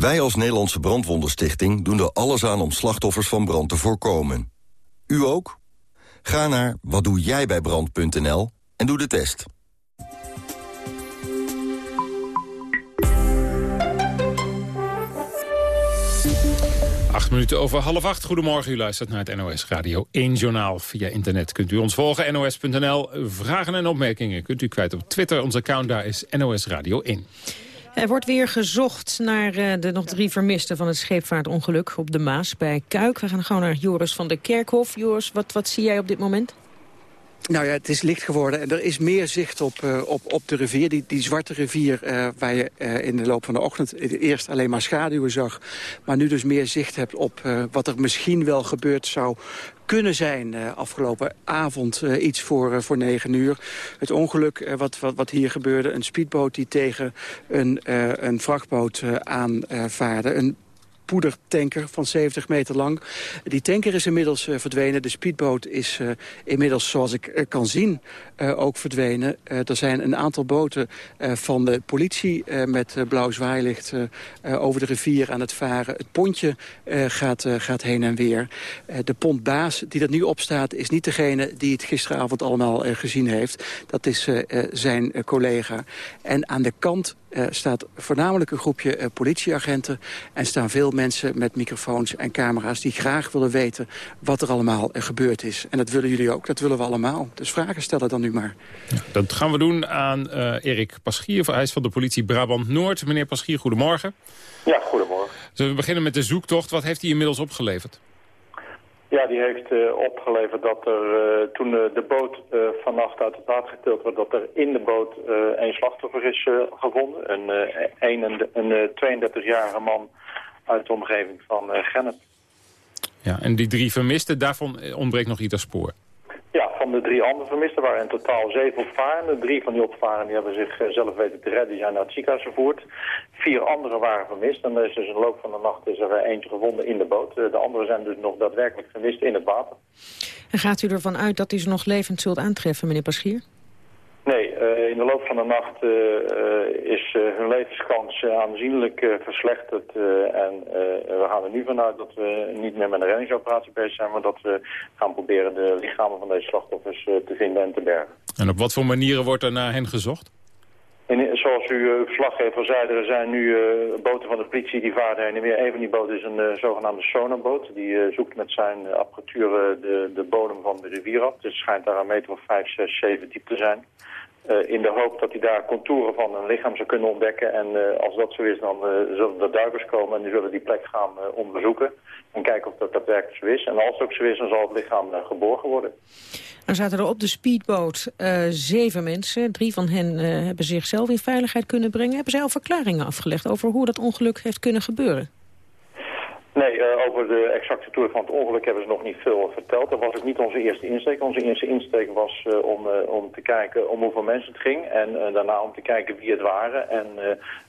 Speaker 35: Wij als Nederlandse Brandwondenstichting doen er alles aan om slachtoffers van brand te voorkomen. U ook? Ga naar watdoejijbijbrand.nl en doe de test.
Speaker 2: Acht minuten over half acht. Goedemorgen, u luistert naar het NOS Radio 1 Journaal. Via internet kunt u ons volgen, nos.nl. Vragen en opmerkingen kunt u kwijt op Twitter. Ons account daar is NOS Radio 1.
Speaker 10: Er wordt weer gezocht naar uh, de nog drie vermisten van het scheepvaartongeluk op de Maas bij Kuik. We gaan gewoon naar Joris van der Kerkhof. Joris, wat, wat zie jij op dit moment?
Speaker 16: Nou ja, het is licht geworden en er is meer zicht op, uh, op, op de rivier. Die, die zwarte rivier uh, waar je uh, in de loop van de ochtend eerst alleen maar schaduwen zag. Maar nu dus meer zicht hebt op wat er misschien wel gebeurd zou kunnen zijn afgelopen avond iets voor, voor negen uur. Het ongeluk wat, wat, wat hier gebeurde, een speedboot die tegen een, een vrachtboot aanvaarde. Poedertanker van 70 meter lang. Die tanker is inmiddels verdwenen. De speedboot is inmiddels, zoals ik kan zien, ook verdwenen. er zijn een aantal boten van de politie met blauw zwaailicht over de rivier aan het varen. Het pontje gaat, gaat heen en weer. de pontbaas die er nu op staat is niet degene die het gisteravond allemaal gezien heeft. Dat is zijn collega. En aan de kant uh, staat voornamelijk een groepje uh, politieagenten... en staan veel mensen met microfoons en camera's... die graag willen weten wat er allemaal uh, gebeurd is. En dat willen jullie ook, dat willen we allemaal. Dus vragen stellen dan nu maar.
Speaker 2: Ja, dat gaan we doen aan Erik Paschier, hij is van de politie Brabant-Noord. Meneer Paschier, goedemorgen.
Speaker 36: Ja, goedemorgen.
Speaker 2: Zullen we beginnen met de zoektocht? Wat heeft hij inmiddels opgeleverd?
Speaker 36: Ja, die heeft uh, opgeleverd dat er uh, toen uh, de boot vannacht uit het water getild werd... dat er in de boot één slachtoffer is gevonden. Een, een, een 32-jarige man uit de omgeving van Gennep.
Speaker 2: Ja, en die drie vermisten, daarvan ontbreekt nog ieder spoor.
Speaker 36: De drie andere vermisten waren in totaal zeven opvarenden. Drie van die opvarenden hebben zichzelf weten te redden, die zijn naar het ziekenhuis gevoerd. Vier anderen waren vermist en is dus in de loop van de nacht is er eentje gevonden in de boot. De anderen zijn dus nog daadwerkelijk vermist in het water.
Speaker 10: En gaat u ervan uit dat u ze nog levend zult aantreffen, meneer Paschier?
Speaker 36: Nee, uh, in de loop van de nacht uh, is uh, hun levenskans aanzienlijk verslechterd. en we gaan er nu vanuit dat we niet meer met een reddingsoperatie bezig zijn... maar dat we gaan proberen de lichamen van deze slachtoffers te vinden en te bergen.
Speaker 2: En op wat voor manieren wordt er naar hen gezocht?
Speaker 36: En zoals uw verslaggever zei, er zijn nu uh, boten van de politie die varen heen en weer. Een van die boten is een zogenaamde sonarboot. Die zoekt met zijn apparatuur de, de bodem van de rivier af. Dus het schijnt daar een meter of 5, 6, 7 diep te zijn. In de hoop dat hij daar contouren van een lichaam zou kunnen ontdekken. En als dat zo is, dan zullen er duikers komen en die zullen die plek gaan onderzoeken. En kijken of dat daadwerkelijk zo is. En als het ook zo is, dan zal het lichaam geborgen worden.
Speaker 10: Er zaten er op de speedboot zeven mensen. Drie van hen hebben zichzelf in veiligheid kunnen brengen. Hebben zij al verklaringen afgelegd over hoe dat ongeluk heeft kunnen gebeuren?
Speaker 36: Nee, uh, over de exacte toer van het ongeluk hebben ze nog niet veel verteld. Dat was ook niet onze eerste insteek. Onze eerste insteek was om, om te kijken om hoeveel mensen het ging. En daarna om te kijken wie het waren en,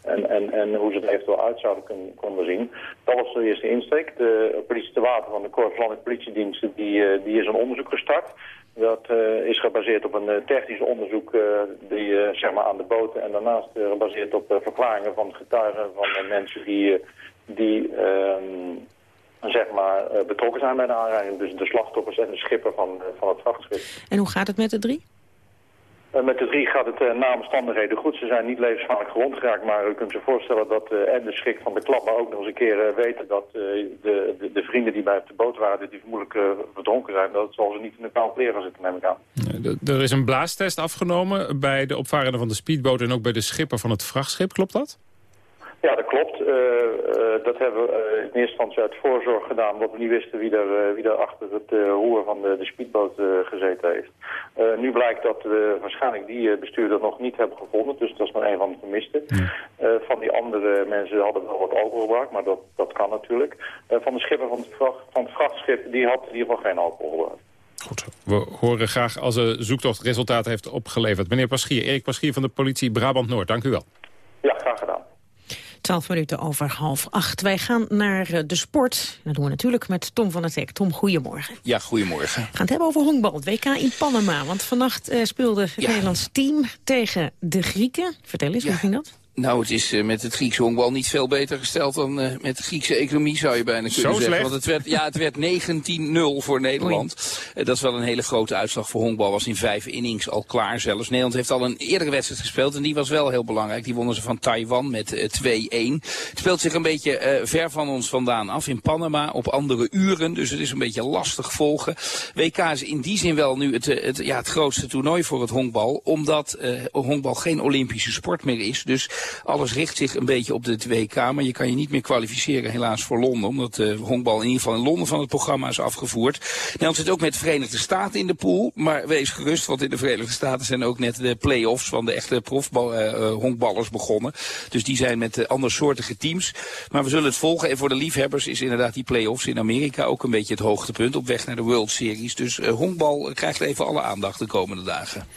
Speaker 36: en, en, en hoe ze het eventueel uit zouden kunnen, konden zien. Dat was de eerste insteek. De politie te water van de Korps Politiediensten die, die is een onderzoek gestart. Dat uh, is gebaseerd op een uh, technisch onderzoek uh, die, zeg maar aan de boten en daarnaast gebaseerd op verklaringen van getuigen van mensen die, die ehm, zeg maar, betrokken zijn bij de aanrijding. Dus de slachtoffers en de schipper van, van het vrachtschip.
Speaker 10: En hoe gaat het met de drie?
Speaker 36: Uh, met de drie gaat het uh, na omstandigheden goed. Ze zijn niet levensvaarlijk gewond geraakt, maar u kunt zich voorstellen dat en de schrik van de klap, maar ook nog eens een keer weten dat de, de, de, vrienden die bij op de boot waren, die vermoedelijk verdronken zijn, dat zal ze niet in de koude gaan zitten, neem ik aan.
Speaker 2: er is een blaastest afgenomen bij de opvarenden van de speedboot en ook bij de schipper van het vrachtschip, klopt dat?
Speaker 36: Ja, dat klopt. Uh, uh, dat hebben we uh, in eerste instantie uit voorzorg gedaan, omdat we niet wisten wie er, wie er achter het roer van de, de speedboot gezeten heeft. nu blijkt dat we waarschijnlijk die bestuurder nog niet hebben gevonden, dus dat is nog een van de vermisten. van die andere mensen hadden wel wat alcohol gebruikt, maar dat, dat kan natuurlijk. van de schipper van het, vracht, van het vrachtschip, die had in ieder geval geen alcohol gebruikt.
Speaker 2: Goed, we horen graag als de zoektocht resultaten heeft opgeleverd. Meneer Paschier, Erik Paschier van de politie Brabant-Noord, dank u wel.
Speaker 36: Ja, graag gedaan.
Speaker 10: 12 minuten over half acht. Wij gaan naar eh, de sport. Dat doen we natuurlijk met Tom van het Hek. Tom, goedemorgen.
Speaker 37: Ja, goedemorgen.
Speaker 10: We gaan het hebben over honkbal, het WK in Panama. Want vannacht uh, speelde het ja. Nederlands team tegen de Grieken. Vertel eens, ja. hoe ging dat?
Speaker 37: Nou, het is uh, met het Griekse honkbal niet veel beter gesteld dan uh, met de Griekse economie, zou je bijna kunnen
Speaker 2: Zo
Speaker 37: zeggen.
Speaker 2: Slecht?
Speaker 37: Want het werd, ja, het werd 19-0 voor Nederland. Uh, dat is wel een hele grote uitslag voor honkbal. Was in vijf innings al klaar zelfs. Nederland heeft al een eerdere wedstrijd gespeeld en die was wel heel belangrijk. Die wonnen ze van Taiwan met 2-1. Het speelt zich een beetje ver van ons vandaan af in Panama op andere uren. Dus het is een beetje lastig volgen. WK is in die zin wel nu het, het, ja, het grootste toernooi voor het honkbal. Omdat honkbal geen Olympische sport meer is. Dus alles richt zich een beetje op de WK, maar je kan je niet meer kwalificeren helaas voor Londen. Omdat de uh, honkbal in ieder geval in Londen van het programma is afgevoerd. Nederland zit ook met de Verenigde Staten in de pool. Maar wees gerust, want in de Verenigde Staten zijn ook net de play-offs van de echte profhonkballers uh, begonnen. Dus die zijn met uh, andersoortige teams. Maar we zullen het volgen. En voor de liefhebbers is inderdaad die play-offs in Amerika ook een beetje het hoogtepunt op weg naar de World Series. Dus honkbal krijgt even alle aandacht de komende dagen.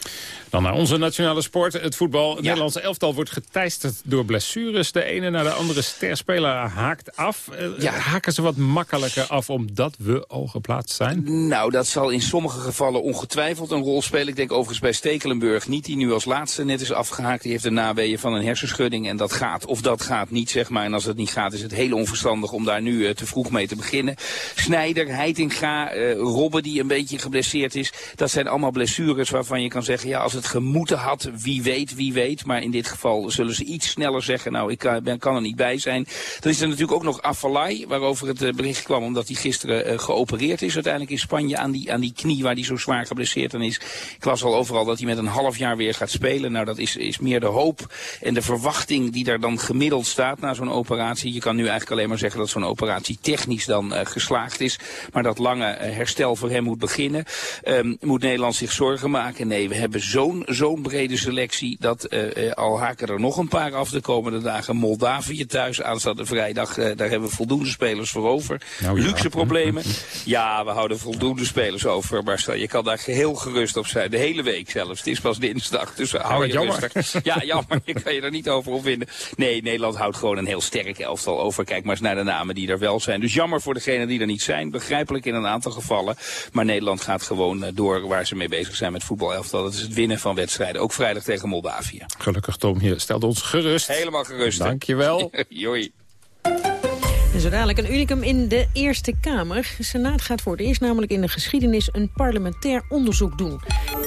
Speaker 2: Dan naar onze nationale sport, het voetbal. Het ja. Nederlandse elftal wordt geteisterd
Speaker 11: door blessures. De ene naar de andere sterspeler haakt af. Ja. Haken ze wat makkelijker af omdat we al geplaatst zijn?
Speaker 37: Nou, dat zal in sommige gevallen ongetwijfeld een rol spelen. Ik denk overigens bij Stekelenburg niet, die nu als laatste net is afgehaakt. Die heeft de naweeën van een hersenschudding en dat gaat of dat gaat niet, zeg maar. En als het niet gaat, is het heel onverstandig om daar nu te vroeg mee te beginnen. Snijder, Heitinga, uh, Robben die een beetje geblesseerd is. Dat zijn allemaal blessures waarvan je kan zeggen, ja, als het gemoeten had, wie weet, wie weet. Maar in dit geval zullen ze iets sneller zeggen, nou, ik kan, ben, kan er niet bij zijn. Dan is er natuurlijk ook nog Afalai, waarover het uh, bericht kwam, omdat hij gisteren uh, geopereerd is uiteindelijk in Spanje aan die, aan die knie waar hij zo zwaar geblesseerd aan is. Ik las al overal dat hij met een half jaar weer gaat spelen. Nou, dat is, is meer de hoop en de verwachting die daar dan gemiddeld staat na zo'n operatie. Je kan nu eigenlijk alleen maar zeggen dat zo'n operatie technisch dan geslaagd is. Maar dat lange herstel voor hem moet beginnen. Um, moet Nederland zich zorgen maken? Nee, we hebben zo'n zo'n brede selectie dat uh, al haken er nog een paar af de komende dagen. Moldavië thuis aanstaande vrijdag, uh, daar hebben we voldoende spelers voor over. Nou, ja. Luxe problemen. Ja, we houden voldoende spelers over. Maar stel, je kan daar heel gerust op zijn. De hele week zelfs. Het is pas dinsdag, dus hou je
Speaker 11: jammer.
Speaker 37: rustig. Ja, jammer. Je kan je er niet over opwinden. Nee, Nederland houdt gewoon een heel sterk elftal over. Kijk maar eens naar de namen die er wel zijn. Dus jammer voor degenen die er niet zijn. Begrijpelijk in een aantal gevallen. Maar Nederland gaat gewoon door waar ze mee bezig zijn met voetbalelftal. Dat is het winnen van wedstrijden. Ook vrijdag tegen Moldavië.
Speaker 11: Gelukkig Tom, je stelt ons gerust.
Speaker 37: Helemaal gerust.
Speaker 11: Dankjewel.
Speaker 37: Joi.
Speaker 10: En zo dadelijk een unicum in de Eerste Kamer. De Senaat gaat voor het eerst namelijk in de geschiedenis een parlementair onderzoek doen.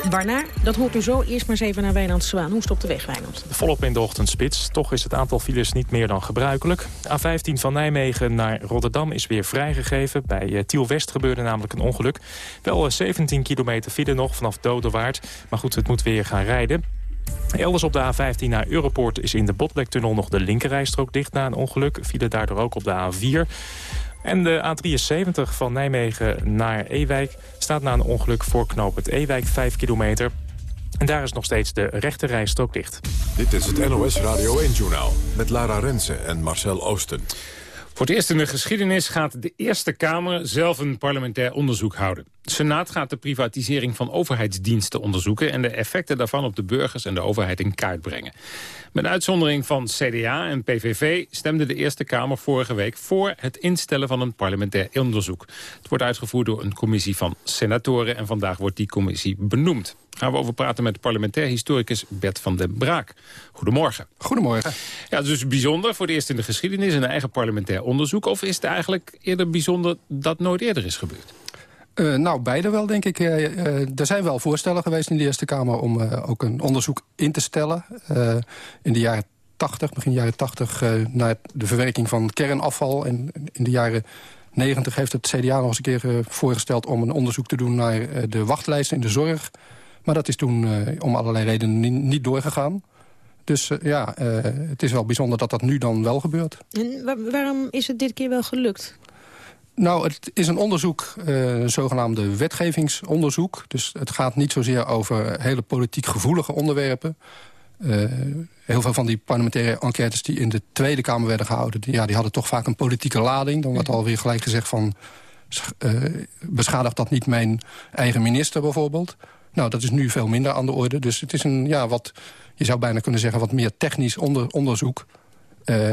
Speaker 10: Waarna, dat hoort u zo. Eerst maar eens even naar Wijnand Zwaan. Hoe stopt de weg, Wijnand?
Speaker 3: Volop in de ochtendspits. Toch is het aantal files niet meer dan gebruikelijk. A15 van Nijmegen naar Rotterdam is weer vrijgegeven. Bij Tiel West gebeurde namelijk een ongeluk. Wel 17 kilometer file nog vanaf Dodewaard. Maar goed, het moet weer gaan rijden. Elders op de A15 naar Europoort is in de Botlektunnel nog de linkerrijstrook dicht na een ongeluk. Vielen daardoor ook op de A4. En de A73 van Nijmegen naar Ewijk staat na een ongeluk voor knooppunt Ewijk 5 kilometer. En daar is nog steeds de rechterrijstrook dicht.
Speaker 1: Dit is het NOS Radio 1-journaal met Lara Rensen en Marcel Oosten.
Speaker 11: Voor het eerst in de geschiedenis gaat de Eerste Kamer zelf een parlementair onderzoek houden. Senaat gaat de privatisering van overheidsdiensten onderzoeken... en de effecten daarvan op de burgers en de overheid in kaart brengen. Met uitzondering van CDA en PVV stemde de Eerste Kamer vorige week... voor het instellen van een parlementair onderzoek. Het wordt uitgevoerd door een commissie van senatoren... en vandaag wordt die commissie benoemd. Gaan we over praten met parlementair historicus Bert van den Braak. Goedemorgen.
Speaker 38: Goedemorgen.
Speaker 11: Ja, dus bijzonder voor het eerst in de geschiedenis een eigen parlementair onderzoek... of is het eigenlijk eerder bijzonder dat nooit eerder is gebeurd?
Speaker 38: Uh, nou, beide wel, denk ik. Uh, uh, er zijn wel voorstellen geweest in de Eerste Kamer... om ook een onderzoek in te stellen. in de jaren 80, begin jaren 80... naar de verwerking van kernafval. En in de jaren 90 heeft het CDA nog eens een keer voorgesteld... om een onderzoek te doen naar de wachtlijsten in de zorg. Maar dat is toen om allerlei redenen niet doorgegaan. Dus ja, het is wel bijzonder dat dat nu dan wel gebeurt.
Speaker 10: En waarom is het dit keer wel gelukt?
Speaker 38: Nou, het is een onderzoek, een zogenaamde wetgevingsonderzoek. Dus het gaat niet zozeer over hele politiek gevoelige onderwerpen. Uh, heel veel van die parlementaire enquêtes die in de Tweede Kamer werden gehouden... die, ja, die hadden toch vaak een politieke lading. Dan wordt alweer gelijk gezegd van... Uh, beschadigt dat niet mijn eigen minister bijvoorbeeld? Nou, dat is nu veel minder aan de orde. Dus het is een, ja, wat, je zou bijna kunnen zeggen, wat meer technisch onder, onderzoek.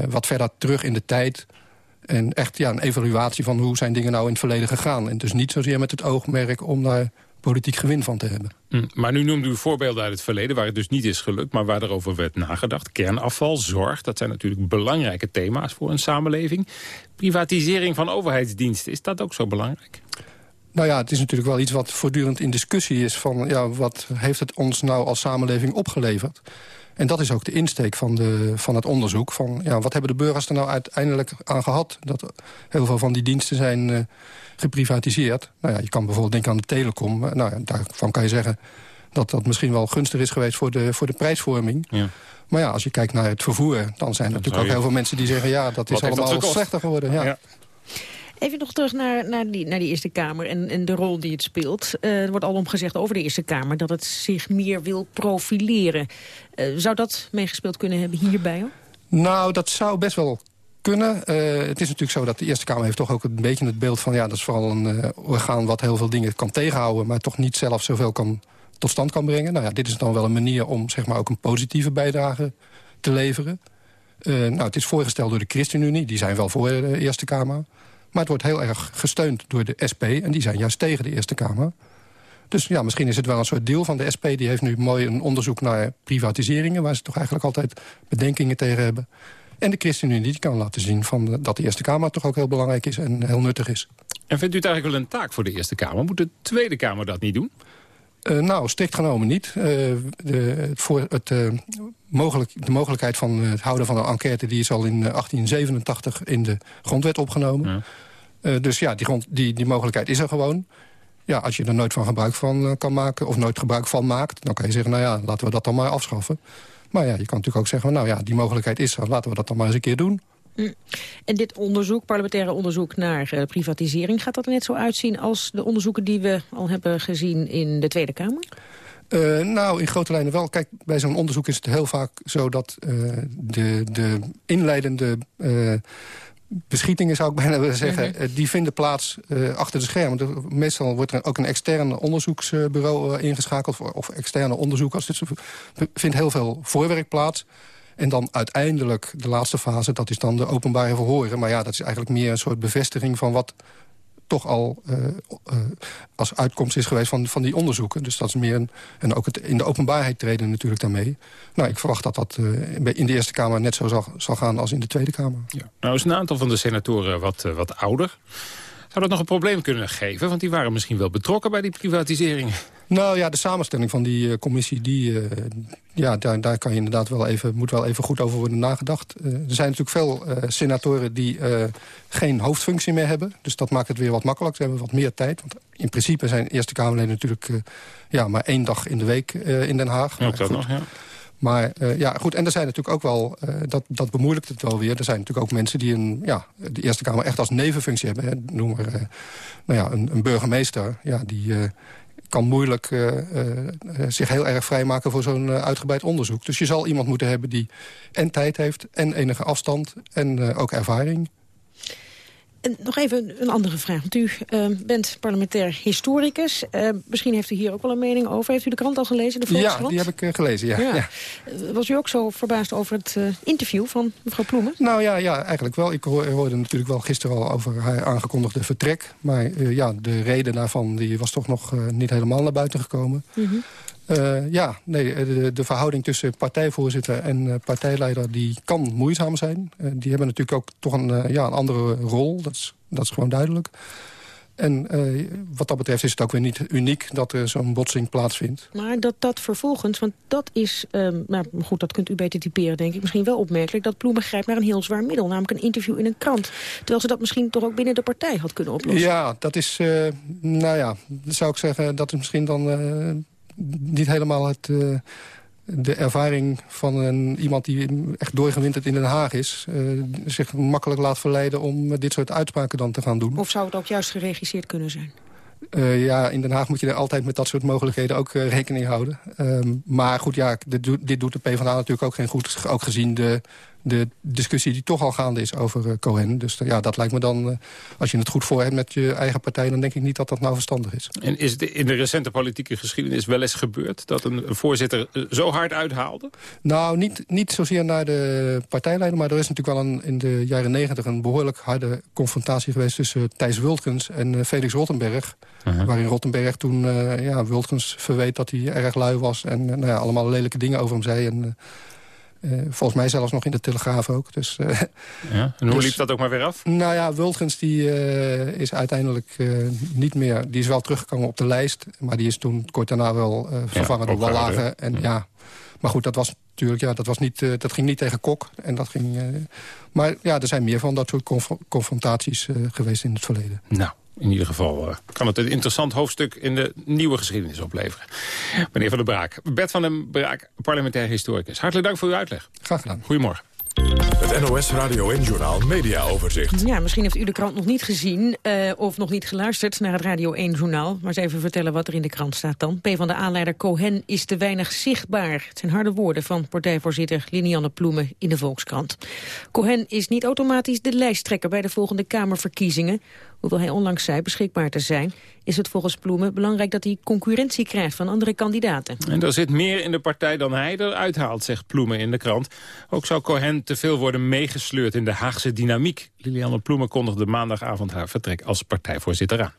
Speaker 38: wat verder terug in de tijd en echt ja, een evaluatie van hoe zijn dingen nou in het verleden gegaan. En dus niet zozeer met het oogmerk om daar politiek gewin van te hebben.
Speaker 11: Hm, maar nu noemde u voorbeelden uit het verleden waar het dus niet is gelukt... maar waar erover werd nagedacht. Kernafval, zorg, dat zijn natuurlijk belangrijke thema's voor een samenleving. Privatisering van overheidsdiensten, is dat ook zo belangrijk?
Speaker 38: Nou ja, het is natuurlijk wel iets wat voortdurend in discussie is... van ja, wat heeft het ons nou als samenleving opgeleverd? En dat is ook de insteek van, de, van het onderzoek. Van, ja, wat hebben de burgers er nou uiteindelijk aan gehad? Dat heel veel van die diensten zijn uh, geprivatiseerd. Nou ja, je kan bijvoorbeeld denken aan de telecom. Nou ja, daarvan kan je zeggen dat dat misschien wel gunstig is geweest voor de, voor de prijsvorming. Ja. Maar ja, als je kijkt naar het vervoer... dan zijn er natuurlijk ook heel veel mensen die zeggen... ja, dat is allemaal slechter geworden. Ja. ja.
Speaker 10: Even nog terug naar, naar, die, naar die Eerste Kamer en, en de rol die het speelt. Uh, er wordt alom gezegd over de Eerste Kamer dat het zich meer wil profileren. Uh, zou dat meegespeeld kunnen hebben hierbij? Hoor?
Speaker 38: Nou, dat zou best wel kunnen. Uh, het is natuurlijk zo dat de Eerste Kamer heeft toch ook een beetje het beeld van... ja, dat is vooral een orgaan wat heel veel dingen kan tegenhouden... maar toch niet zelf zoveel kan, tot stand kan brengen. Nou ja, dit is dan wel een manier om zeg maar, ook een positieve bijdrage te leveren. nou, het is voorgesteld door de ChristenUnie, die zijn wel voor de Eerste Kamer. Maar het wordt heel erg gesteund door de SP en die zijn juist tegen de Eerste Kamer. Dus ja, misschien is het wel een soort deel van de SP. Die heeft nu mooi een onderzoek naar privatiseringen... waar ze toch eigenlijk altijd bedenkingen tegen hebben. En de ChristenUnie die kan laten zien van, dat de Eerste Kamer toch ook heel belangrijk is en heel nuttig is.
Speaker 11: En vindt u het eigenlijk wel een taak voor de Eerste Kamer? Moet de Tweede Kamer dat niet doen?
Speaker 38: Uh, nou, strikt genomen niet. Uh, de, voor het, uh, mogelijk, de mogelijkheid van het houden van een enquête... die is al in 1887 in de grondwet opgenomen. Ja. dus ja, die, grond, die, die mogelijkheid is er gewoon. Ja, als je er nooit van gebruik van kan maken... of nooit gebruik van maakt, dan kan je zeggen... nou ja, laten we dat dan maar afschaffen. Maar ja, je kan natuurlijk ook zeggen... nou ja, die mogelijkheid is er, laten we dat dan maar eens een keer doen.
Speaker 10: Mm. En dit onderzoek, parlementaire onderzoek naar uh, privatisering... gaat dat er net zo uitzien als de onderzoeken die we al hebben gezien in de Tweede Kamer?
Speaker 38: Uh, nou, in grote lijnen wel. Kijk, bij zo'n onderzoek is het heel vaak zo dat uh, de, de inleidende beschietingen, zou ik bijna willen zeggen... Mhm. die vinden plaats achter de schermen. meestal wordt er ook een extern onderzoeksbureau ingeschakeld... of, of externe onderzoekers. Dus er vindt heel veel voorwerk plaats. En dan uiteindelijk de laatste fase, dat is dan de openbare verhoren. Maar ja, dat is eigenlijk meer een soort bevestiging van wat toch al uh, uh, als uitkomst is geweest van, van die onderzoeken. Dus dat is meer een... En ook het in de openbaarheid treden natuurlijk daarmee. Nou, ik verwacht dat dat uh, in de Eerste Kamer net zo zal, zal gaan als in de Tweede Kamer.
Speaker 11: Ja. Nou is een aantal van de senatoren wat, wat ouder. Zou dat nog een probleem kunnen geven? Want die waren misschien wel betrokken bij die privatiseringen.
Speaker 38: Nou ja, de samenstelling van die uh, commissie, die, uh, ja, daar, daar kan je inderdaad wel even, moet wel even goed over worden nagedacht. Uh, er zijn natuurlijk veel senatoren die geen hoofdfunctie meer hebben. Dus dat maakt het weer wat makkelijker. Ze hebben wat meer tijd. Want in principe zijn Eerste Kamerleden natuurlijk ja, maar één dag in de week in Den Haag.
Speaker 11: Ja, dat nog, ja.
Speaker 38: Maar uh, ja, goed, en er zijn natuurlijk ook wel, uh, dat, dat bemoeilijkt het wel weer... er zijn natuurlijk ook mensen die een, ja, de Eerste Kamer echt als nevenfunctie hebben. Hè. Noem maar uh, nou ja, een, een, burgemeester, ja, die kan moeilijk zich heel erg vrijmaken voor zo'n uitgebreid onderzoek. Dus je zal iemand moeten hebben die en tijd heeft en enige afstand en ook ervaring...
Speaker 10: En nog even een andere vraag. Want u uh, bent parlementair historicus. Uh, misschien heeft u hier ook wel een mening over. Heeft u de krant al gelezen, de Volkskrant?
Speaker 38: Ja, die heb ik uh, gelezen, ja. ja. ja.
Speaker 10: Was u ook zo verbaasd over het interview van mevrouw Ploemen?
Speaker 38: Nou ja, ja eigenlijk wel. Ik hoorde natuurlijk wel gisteren al over haar aangekondigde vertrek. Maar ja, de reden daarvan die was toch nog niet helemaal naar buiten gekomen. Mm -hmm. Uh, ja, nee, de, de, verhouding tussen partijvoorzitter en uh, partijleider... die kan moeizaam zijn. Uh, die hebben natuurlijk ook toch een, ja, een andere rol. Dat is, dat is gewoon duidelijk. En wat dat betreft is het ook weer niet uniek dat er zo'n botsing plaatsvindt.
Speaker 10: Maar dat dat vervolgens, want dat is... Um, nou goed, dat kunt u beter typeren, denk ik. Misschien wel opmerkelijk dat Ploemen grijpt naar een heel zwaar middel. Namelijk een interview in een krant. Terwijl ze dat misschien toch ook binnen de partij had kunnen oplossen.
Speaker 38: Ja, dat is, nou ja, zou ik zeggen... dat is misschien dan niet helemaal het, uh, de ervaring van een, iemand die echt doorgewinterd in Den Haag is... Uh, zich makkelijk laat verleiden om dit soort uitspraken dan te gaan doen.
Speaker 10: Of zou het ook juist geregisseerd kunnen zijn?
Speaker 38: Uh, ja, in Den Haag moet je er altijd met dat soort mogelijkheden ook uh, rekening houden. Um, maar goed, ja, dit, dit doet de PvdA natuurlijk ook geen goed. Ook gezien de de discussie die toch al gaande is over uh, Cohen. Dus uh, ja, dat lijkt me dan, uh, als je het goed voor hebt met je eigen partij... dan denk ik niet dat dat nou verstandig is.
Speaker 11: En is het in de recente politieke geschiedenis wel eens gebeurd... dat een voorzitter zo hard uithaalde?
Speaker 38: Nou, niet, niet zozeer naar de partijleider... maar er is natuurlijk wel een, in de jaren negentig... een behoorlijk harde confrontatie geweest tussen Thijs Wultgens en Felix Rottenberg... -huh. Waarin Rottenberg toen ja, verweet dat hij erg lui was... en nou ja, allemaal lelijke dingen over hem zei... En, uh, volgens mij zelfs nog in de Telegraaf ook. Dus, uh,
Speaker 11: ja, en hoe dus, liep dat ook maar weer af?
Speaker 38: Nou ja, Wulgens die, uh, is uiteindelijk niet meer... Die is wel teruggekomen op de lijst. Maar die is toen kort daarna wel vervangen ja, door Wallagen. En, ja. ja. Maar goed, dat was natuurlijk... Ja, dat, was niet, dat ging niet tegen Kok. En dat ging, maar ja, er zijn meer van dat soort conf confrontaties geweest in het verleden.
Speaker 11: Nou, in ieder geval uh, kan het een interessant hoofdstuk in de nieuwe geschiedenis opleveren. Meneer Van der Braak, Bert van den Braak, parlementair historicus. Hartelijk dank voor uw uitleg.
Speaker 38: Graag gedaan.
Speaker 11: Goedemorgen.
Speaker 1: Het NOS Radio en Journaal Media Overzicht.
Speaker 10: Ja, misschien heeft u de krant nog niet gezien uh, of nog niet geluisterd naar het Radio 1 Journaal. Maar eens even vertellen wat er in de krant staat dan. P van de aanleider Cohen is te weinig zichtbaar. Het zijn harde woorden van partijvoorzitter Linianne Ploemen in de Volkskrant. Cohen is niet automatisch de lijsttrekker bij de volgende Kamerverkiezingen. Hoewel hij onlangs zei beschikbaar te zijn, is het volgens Ploemen belangrijk dat hij concurrentie krijgt van andere kandidaten.
Speaker 11: En er zit meer in de partij dan hij eruit haalt, zegt Ploemen in de krant. Ook zou Cohen te veel worden meegesleurd in de Haagse dynamiek. Lilianne Ploemen kondigde maandagavond haar vertrek als partijvoorzitter aan.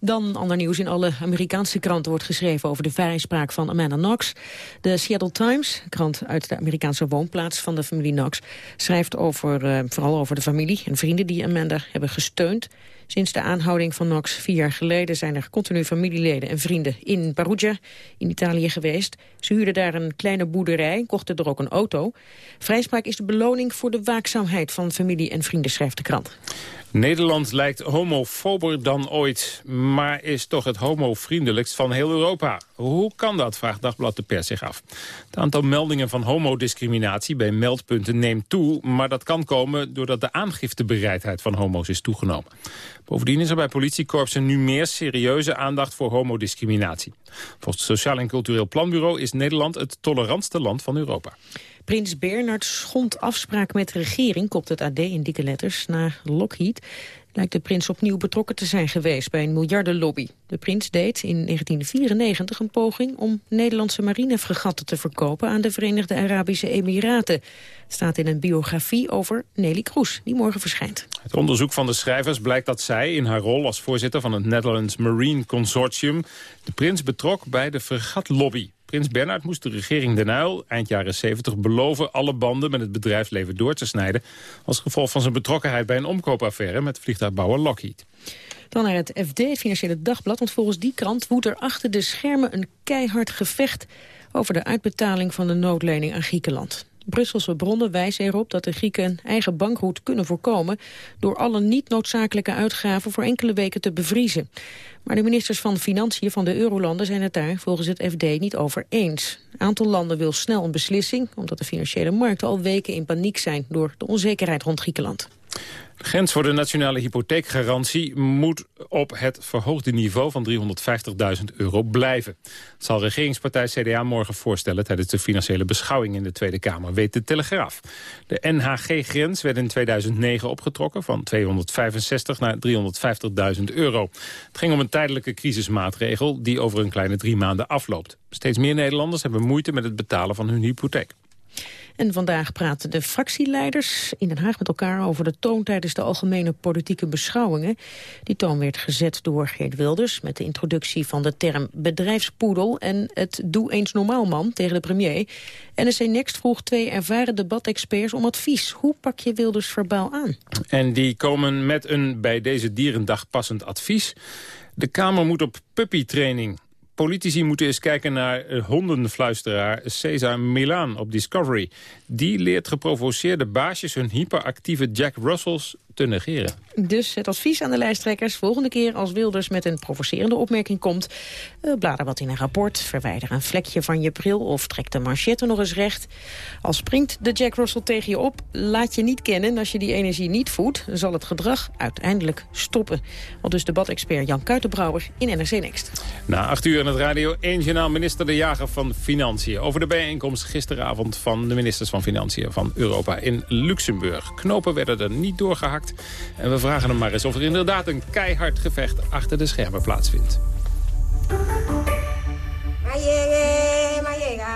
Speaker 10: Dan ander nieuws in alle Amerikaanse kranten wordt geschreven over de vrijspraak van Amanda Knox. De Seattle Times, krant uit de Amerikaanse woonplaats van de familie Knox, schrijft over, uh, vooral over de familie en vrienden die Amanda hebben gesteund. Sinds de aanhouding van Knox vier jaar geleden zijn er continu familieleden en vrienden in Perugia in Italië geweest. Ze huurden daar een kleine boerderij, kochten er ook een auto. Vrijspraak is de beloning voor de waakzaamheid van familie en vrienden, schrijft de krant.
Speaker 11: Nederland lijkt homofober dan ooit, maar is toch het homovriendelijkst van heel Europa. Hoe kan dat, vraagt Dagblad de Pers zich af. Het aantal meldingen van homodiscriminatie bij meldpunten neemt toe... maar dat kan komen doordat de aangiftebereidheid van homo's is toegenomen. Bovendien is er bij politiekorpsen nu meer serieuze aandacht voor homodiscriminatie. Volgens het Sociaal en Cultureel Planbureau is Nederland het tolerantste land van Europa.
Speaker 10: Prins Bernard schond afspraak met regering, kopt het AD in dikke letters, na Lockheed. Lijkt de prins opnieuw betrokken te zijn geweest bij een miljardenlobby. De prins deed in 1994 een poging om Nederlandse marinefregatten te verkopen aan de Verenigde Arabische Emiraten. Staat in een biografie over Nelly Kroes, die morgen verschijnt.
Speaker 11: Het onderzoek van de schrijvers blijkt dat zij in haar rol als voorzitter van het Netherlands Marine Consortium de prins betrok bij de fregatlobby. Prins Bernhard moest de regering Den Uyl eind jaren 70 beloven... alle banden met het bedrijfsleven door te snijden... als gevolg van zijn betrokkenheid bij een omkoopaffaire... met vliegtuigbouwer Lockheed.
Speaker 10: Dan naar het FD, Financiële Dagblad. Want volgens die krant woedt er achter de schermen een keihard gevecht... over de uitbetaling van de noodlening aan Griekenland. Brusselse bronnen wijzen erop dat de Grieken een eigen bankroet kunnen voorkomen... door alle niet noodzakelijke uitgaven voor enkele weken te bevriezen. Maar de ministers van Financiën van de Eurolanden zijn het daar volgens het FD niet over eens. Een aantal landen wil snel een beslissing, omdat de financiële markten al weken in paniek zijn door de onzekerheid rond Griekenland.
Speaker 11: De grens voor de nationale hypotheekgarantie moet op het verhoogde niveau van 350.000 euro blijven. Dat zal regeringspartij CDA morgen voorstellen tijdens de financiële beschouwing in de Tweede Kamer, weet de Telegraaf. De NHG-grens werd in 2009 opgetrokken van 265 naar 350.000 euro. Het ging om een tijdelijke crisismaatregel die over een kleine drie maanden afloopt. Steeds meer Nederlanders hebben moeite met het betalen van hun hypotheek.
Speaker 10: En vandaag praten de fractieleiders in Den Haag met elkaar over de toon tijdens de algemene politieke beschouwingen. Die toon werd gezet door Geert Wilders met de introductie van de term bedrijfspoedel en het doe eens normaal man tegen de premier. NSC Next vroeg twee ervaren debatexperts om advies. Hoe pak je Wilders verbaal aan?
Speaker 11: En die komen met een bij deze dierendag passend advies. De Kamer moet op puppytraining Politici moeten eens kijken naar hondenfluisteraar Cesar Milan op Discovery. Die leert geprovoceerde baasjes hun hyperactieve Jack Russells te negeren.
Speaker 10: Dus het advies aan de lijsttrekkers, volgende keer als Wilders met een provocerende opmerking komt, uh, blader wat in een rapport, verwijder een vlekje van je bril of trek de manchette nog eens recht. Als springt de Jack Russell tegen je op, laat je niet kennen. Als je die energie niet voedt, zal het gedrag uiteindelijk stoppen. Al dus debatexpert Jan Kuitenbrouwer in NRC Next.
Speaker 11: Na acht uur in het Radio 1 Journaal minister De Jager van Financiën. Over de bijeenkomst gisteravond van de ministers van Financiën van Europa in Luxemburg. Knopen werden er niet doorgehakt. En we vragen hem maar eens of er inderdaad een keihard gevecht achter de schermen plaatsvindt.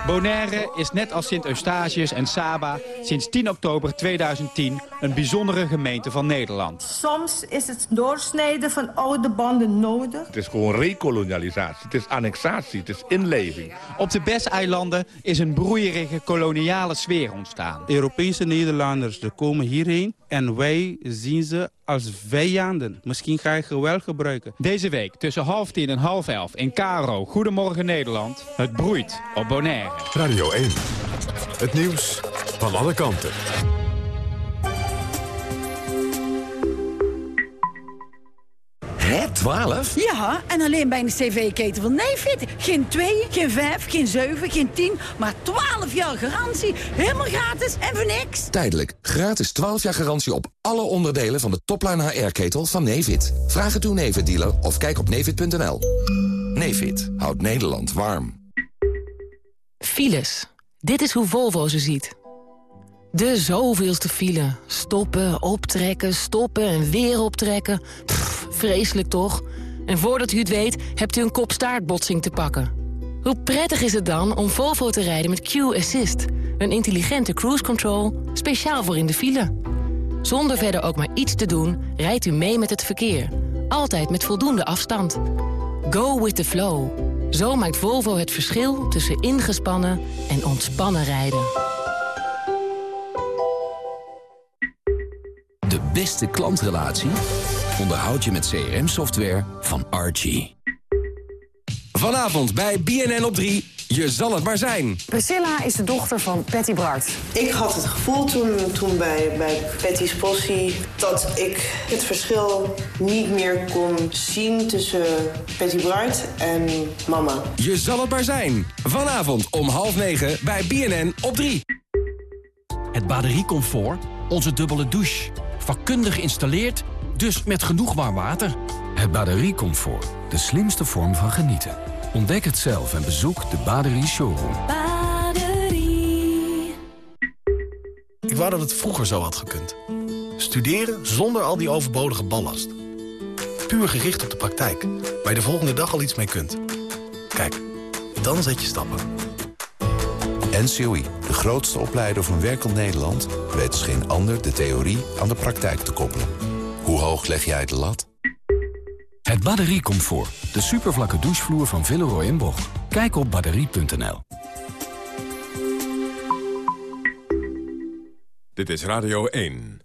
Speaker 39: Bonaire is net als Sint-Eustatius en Saba sinds 10 oktober 2010 een bijzondere gemeente van Nederland.
Speaker 40: Soms is het doorsnijden van oude banden nodig.
Speaker 41: Het is gewoon rekolonialisatie, het is annexatie, het is inleving.
Speaker 39: Op de Bes-eilanden is een broeierige koloniale sfeer ontstaan.
Speaker 42: Europese Nederlanders komen hierheen en wij zien ze als vijanden. Misschien ga je geweld gebruiken.
Speaker 39: Deze week tussen half tien en half elf in Karo. Goedemorgen Nederland. Het broeit op Bonaire.
Speaker 1: Radio 1. Het nieuws van alle kanten.
Speaker 43: Het
Speaker 44: 12?
Speaker 43: Ja, en alleen bij een cv-keten van Nefit. Geen 2, geen 5, geen 7, geen 10, maar 12 jaar garantie. Helemaal gratis en voor niks.
Speaker 44: Tijdelijk. Gratis 12 jaar garantie op alle onderdelen van de topline HR-ketel van Nevid. Vraag het uw Nevid-dealer of kijk op nevid.nl. Nevid houdt Nederland warm.
Speaker 9: Files. Dit is hoe Volvo ze ziet. De zoveelste file. Stoppen, optrekken, stoppen en weer optrekken. Pff, vreselijk toch? En voordat u het weet, hebt u een kop-staartbotsing te pakken. Hoe prettig is het dan om Volvo te rijden met Q-Assist? Een intelligente cruise control, speciaal voor in de file. Zonder verder ook maar iets te doen, rijdt u mee met het verkeer. Altijd met voldoende afstand. Go with the flow. Zo maakt Volvo het verschil tussen ingespannen en ontspannen rijden.
Speaker 45: De beste klantrelatie onderhoud je met CRM-software van Archie. Vanavond bij BNN op 3. Je zal het maar zijn.
Speaker 46: Priscilla is de dochter van Patty Bart.
Speaker 47: Ik had het gevoel toen, toen bij, bij Patty's possie... dat ik het verschil niet meer kon zien tussen Patty Bart en mama.
Speaker 45: Je zal het maar zijn. Vanavond om half negen bij BNN op 3.
Speaker 48: Het batteriecomfort, onze dubbele douche. Vakkundig geïnstalleerd, dus met genoeg warm water.
Speaker 49: Het batteriecomfort, de slimste vorm van genieten. Ontdek het zelf en bezoek de Baderie Showroom.
Speaker 50: Baderie. Ik wou dat het vroeger zo had gekund. Studeren zonder al die overbodige ballast. Puur gericht op de praktijk, waar je de volgende dag al iets mee kunt. Kijk, dan zet je stappen.
Speaker 51: NCOI, de grootste opleider van werkend Nederland... weet als geen ander de theorie aan de praktijk te koppelen. Hoe hoog leg jij de lat?
Speaker 49: Het batteriecomfort, de supervlakke douchevloer van Villeroy en Boch. Kijk op batterie.nl.
Speaker 1: Dit is Radio 1.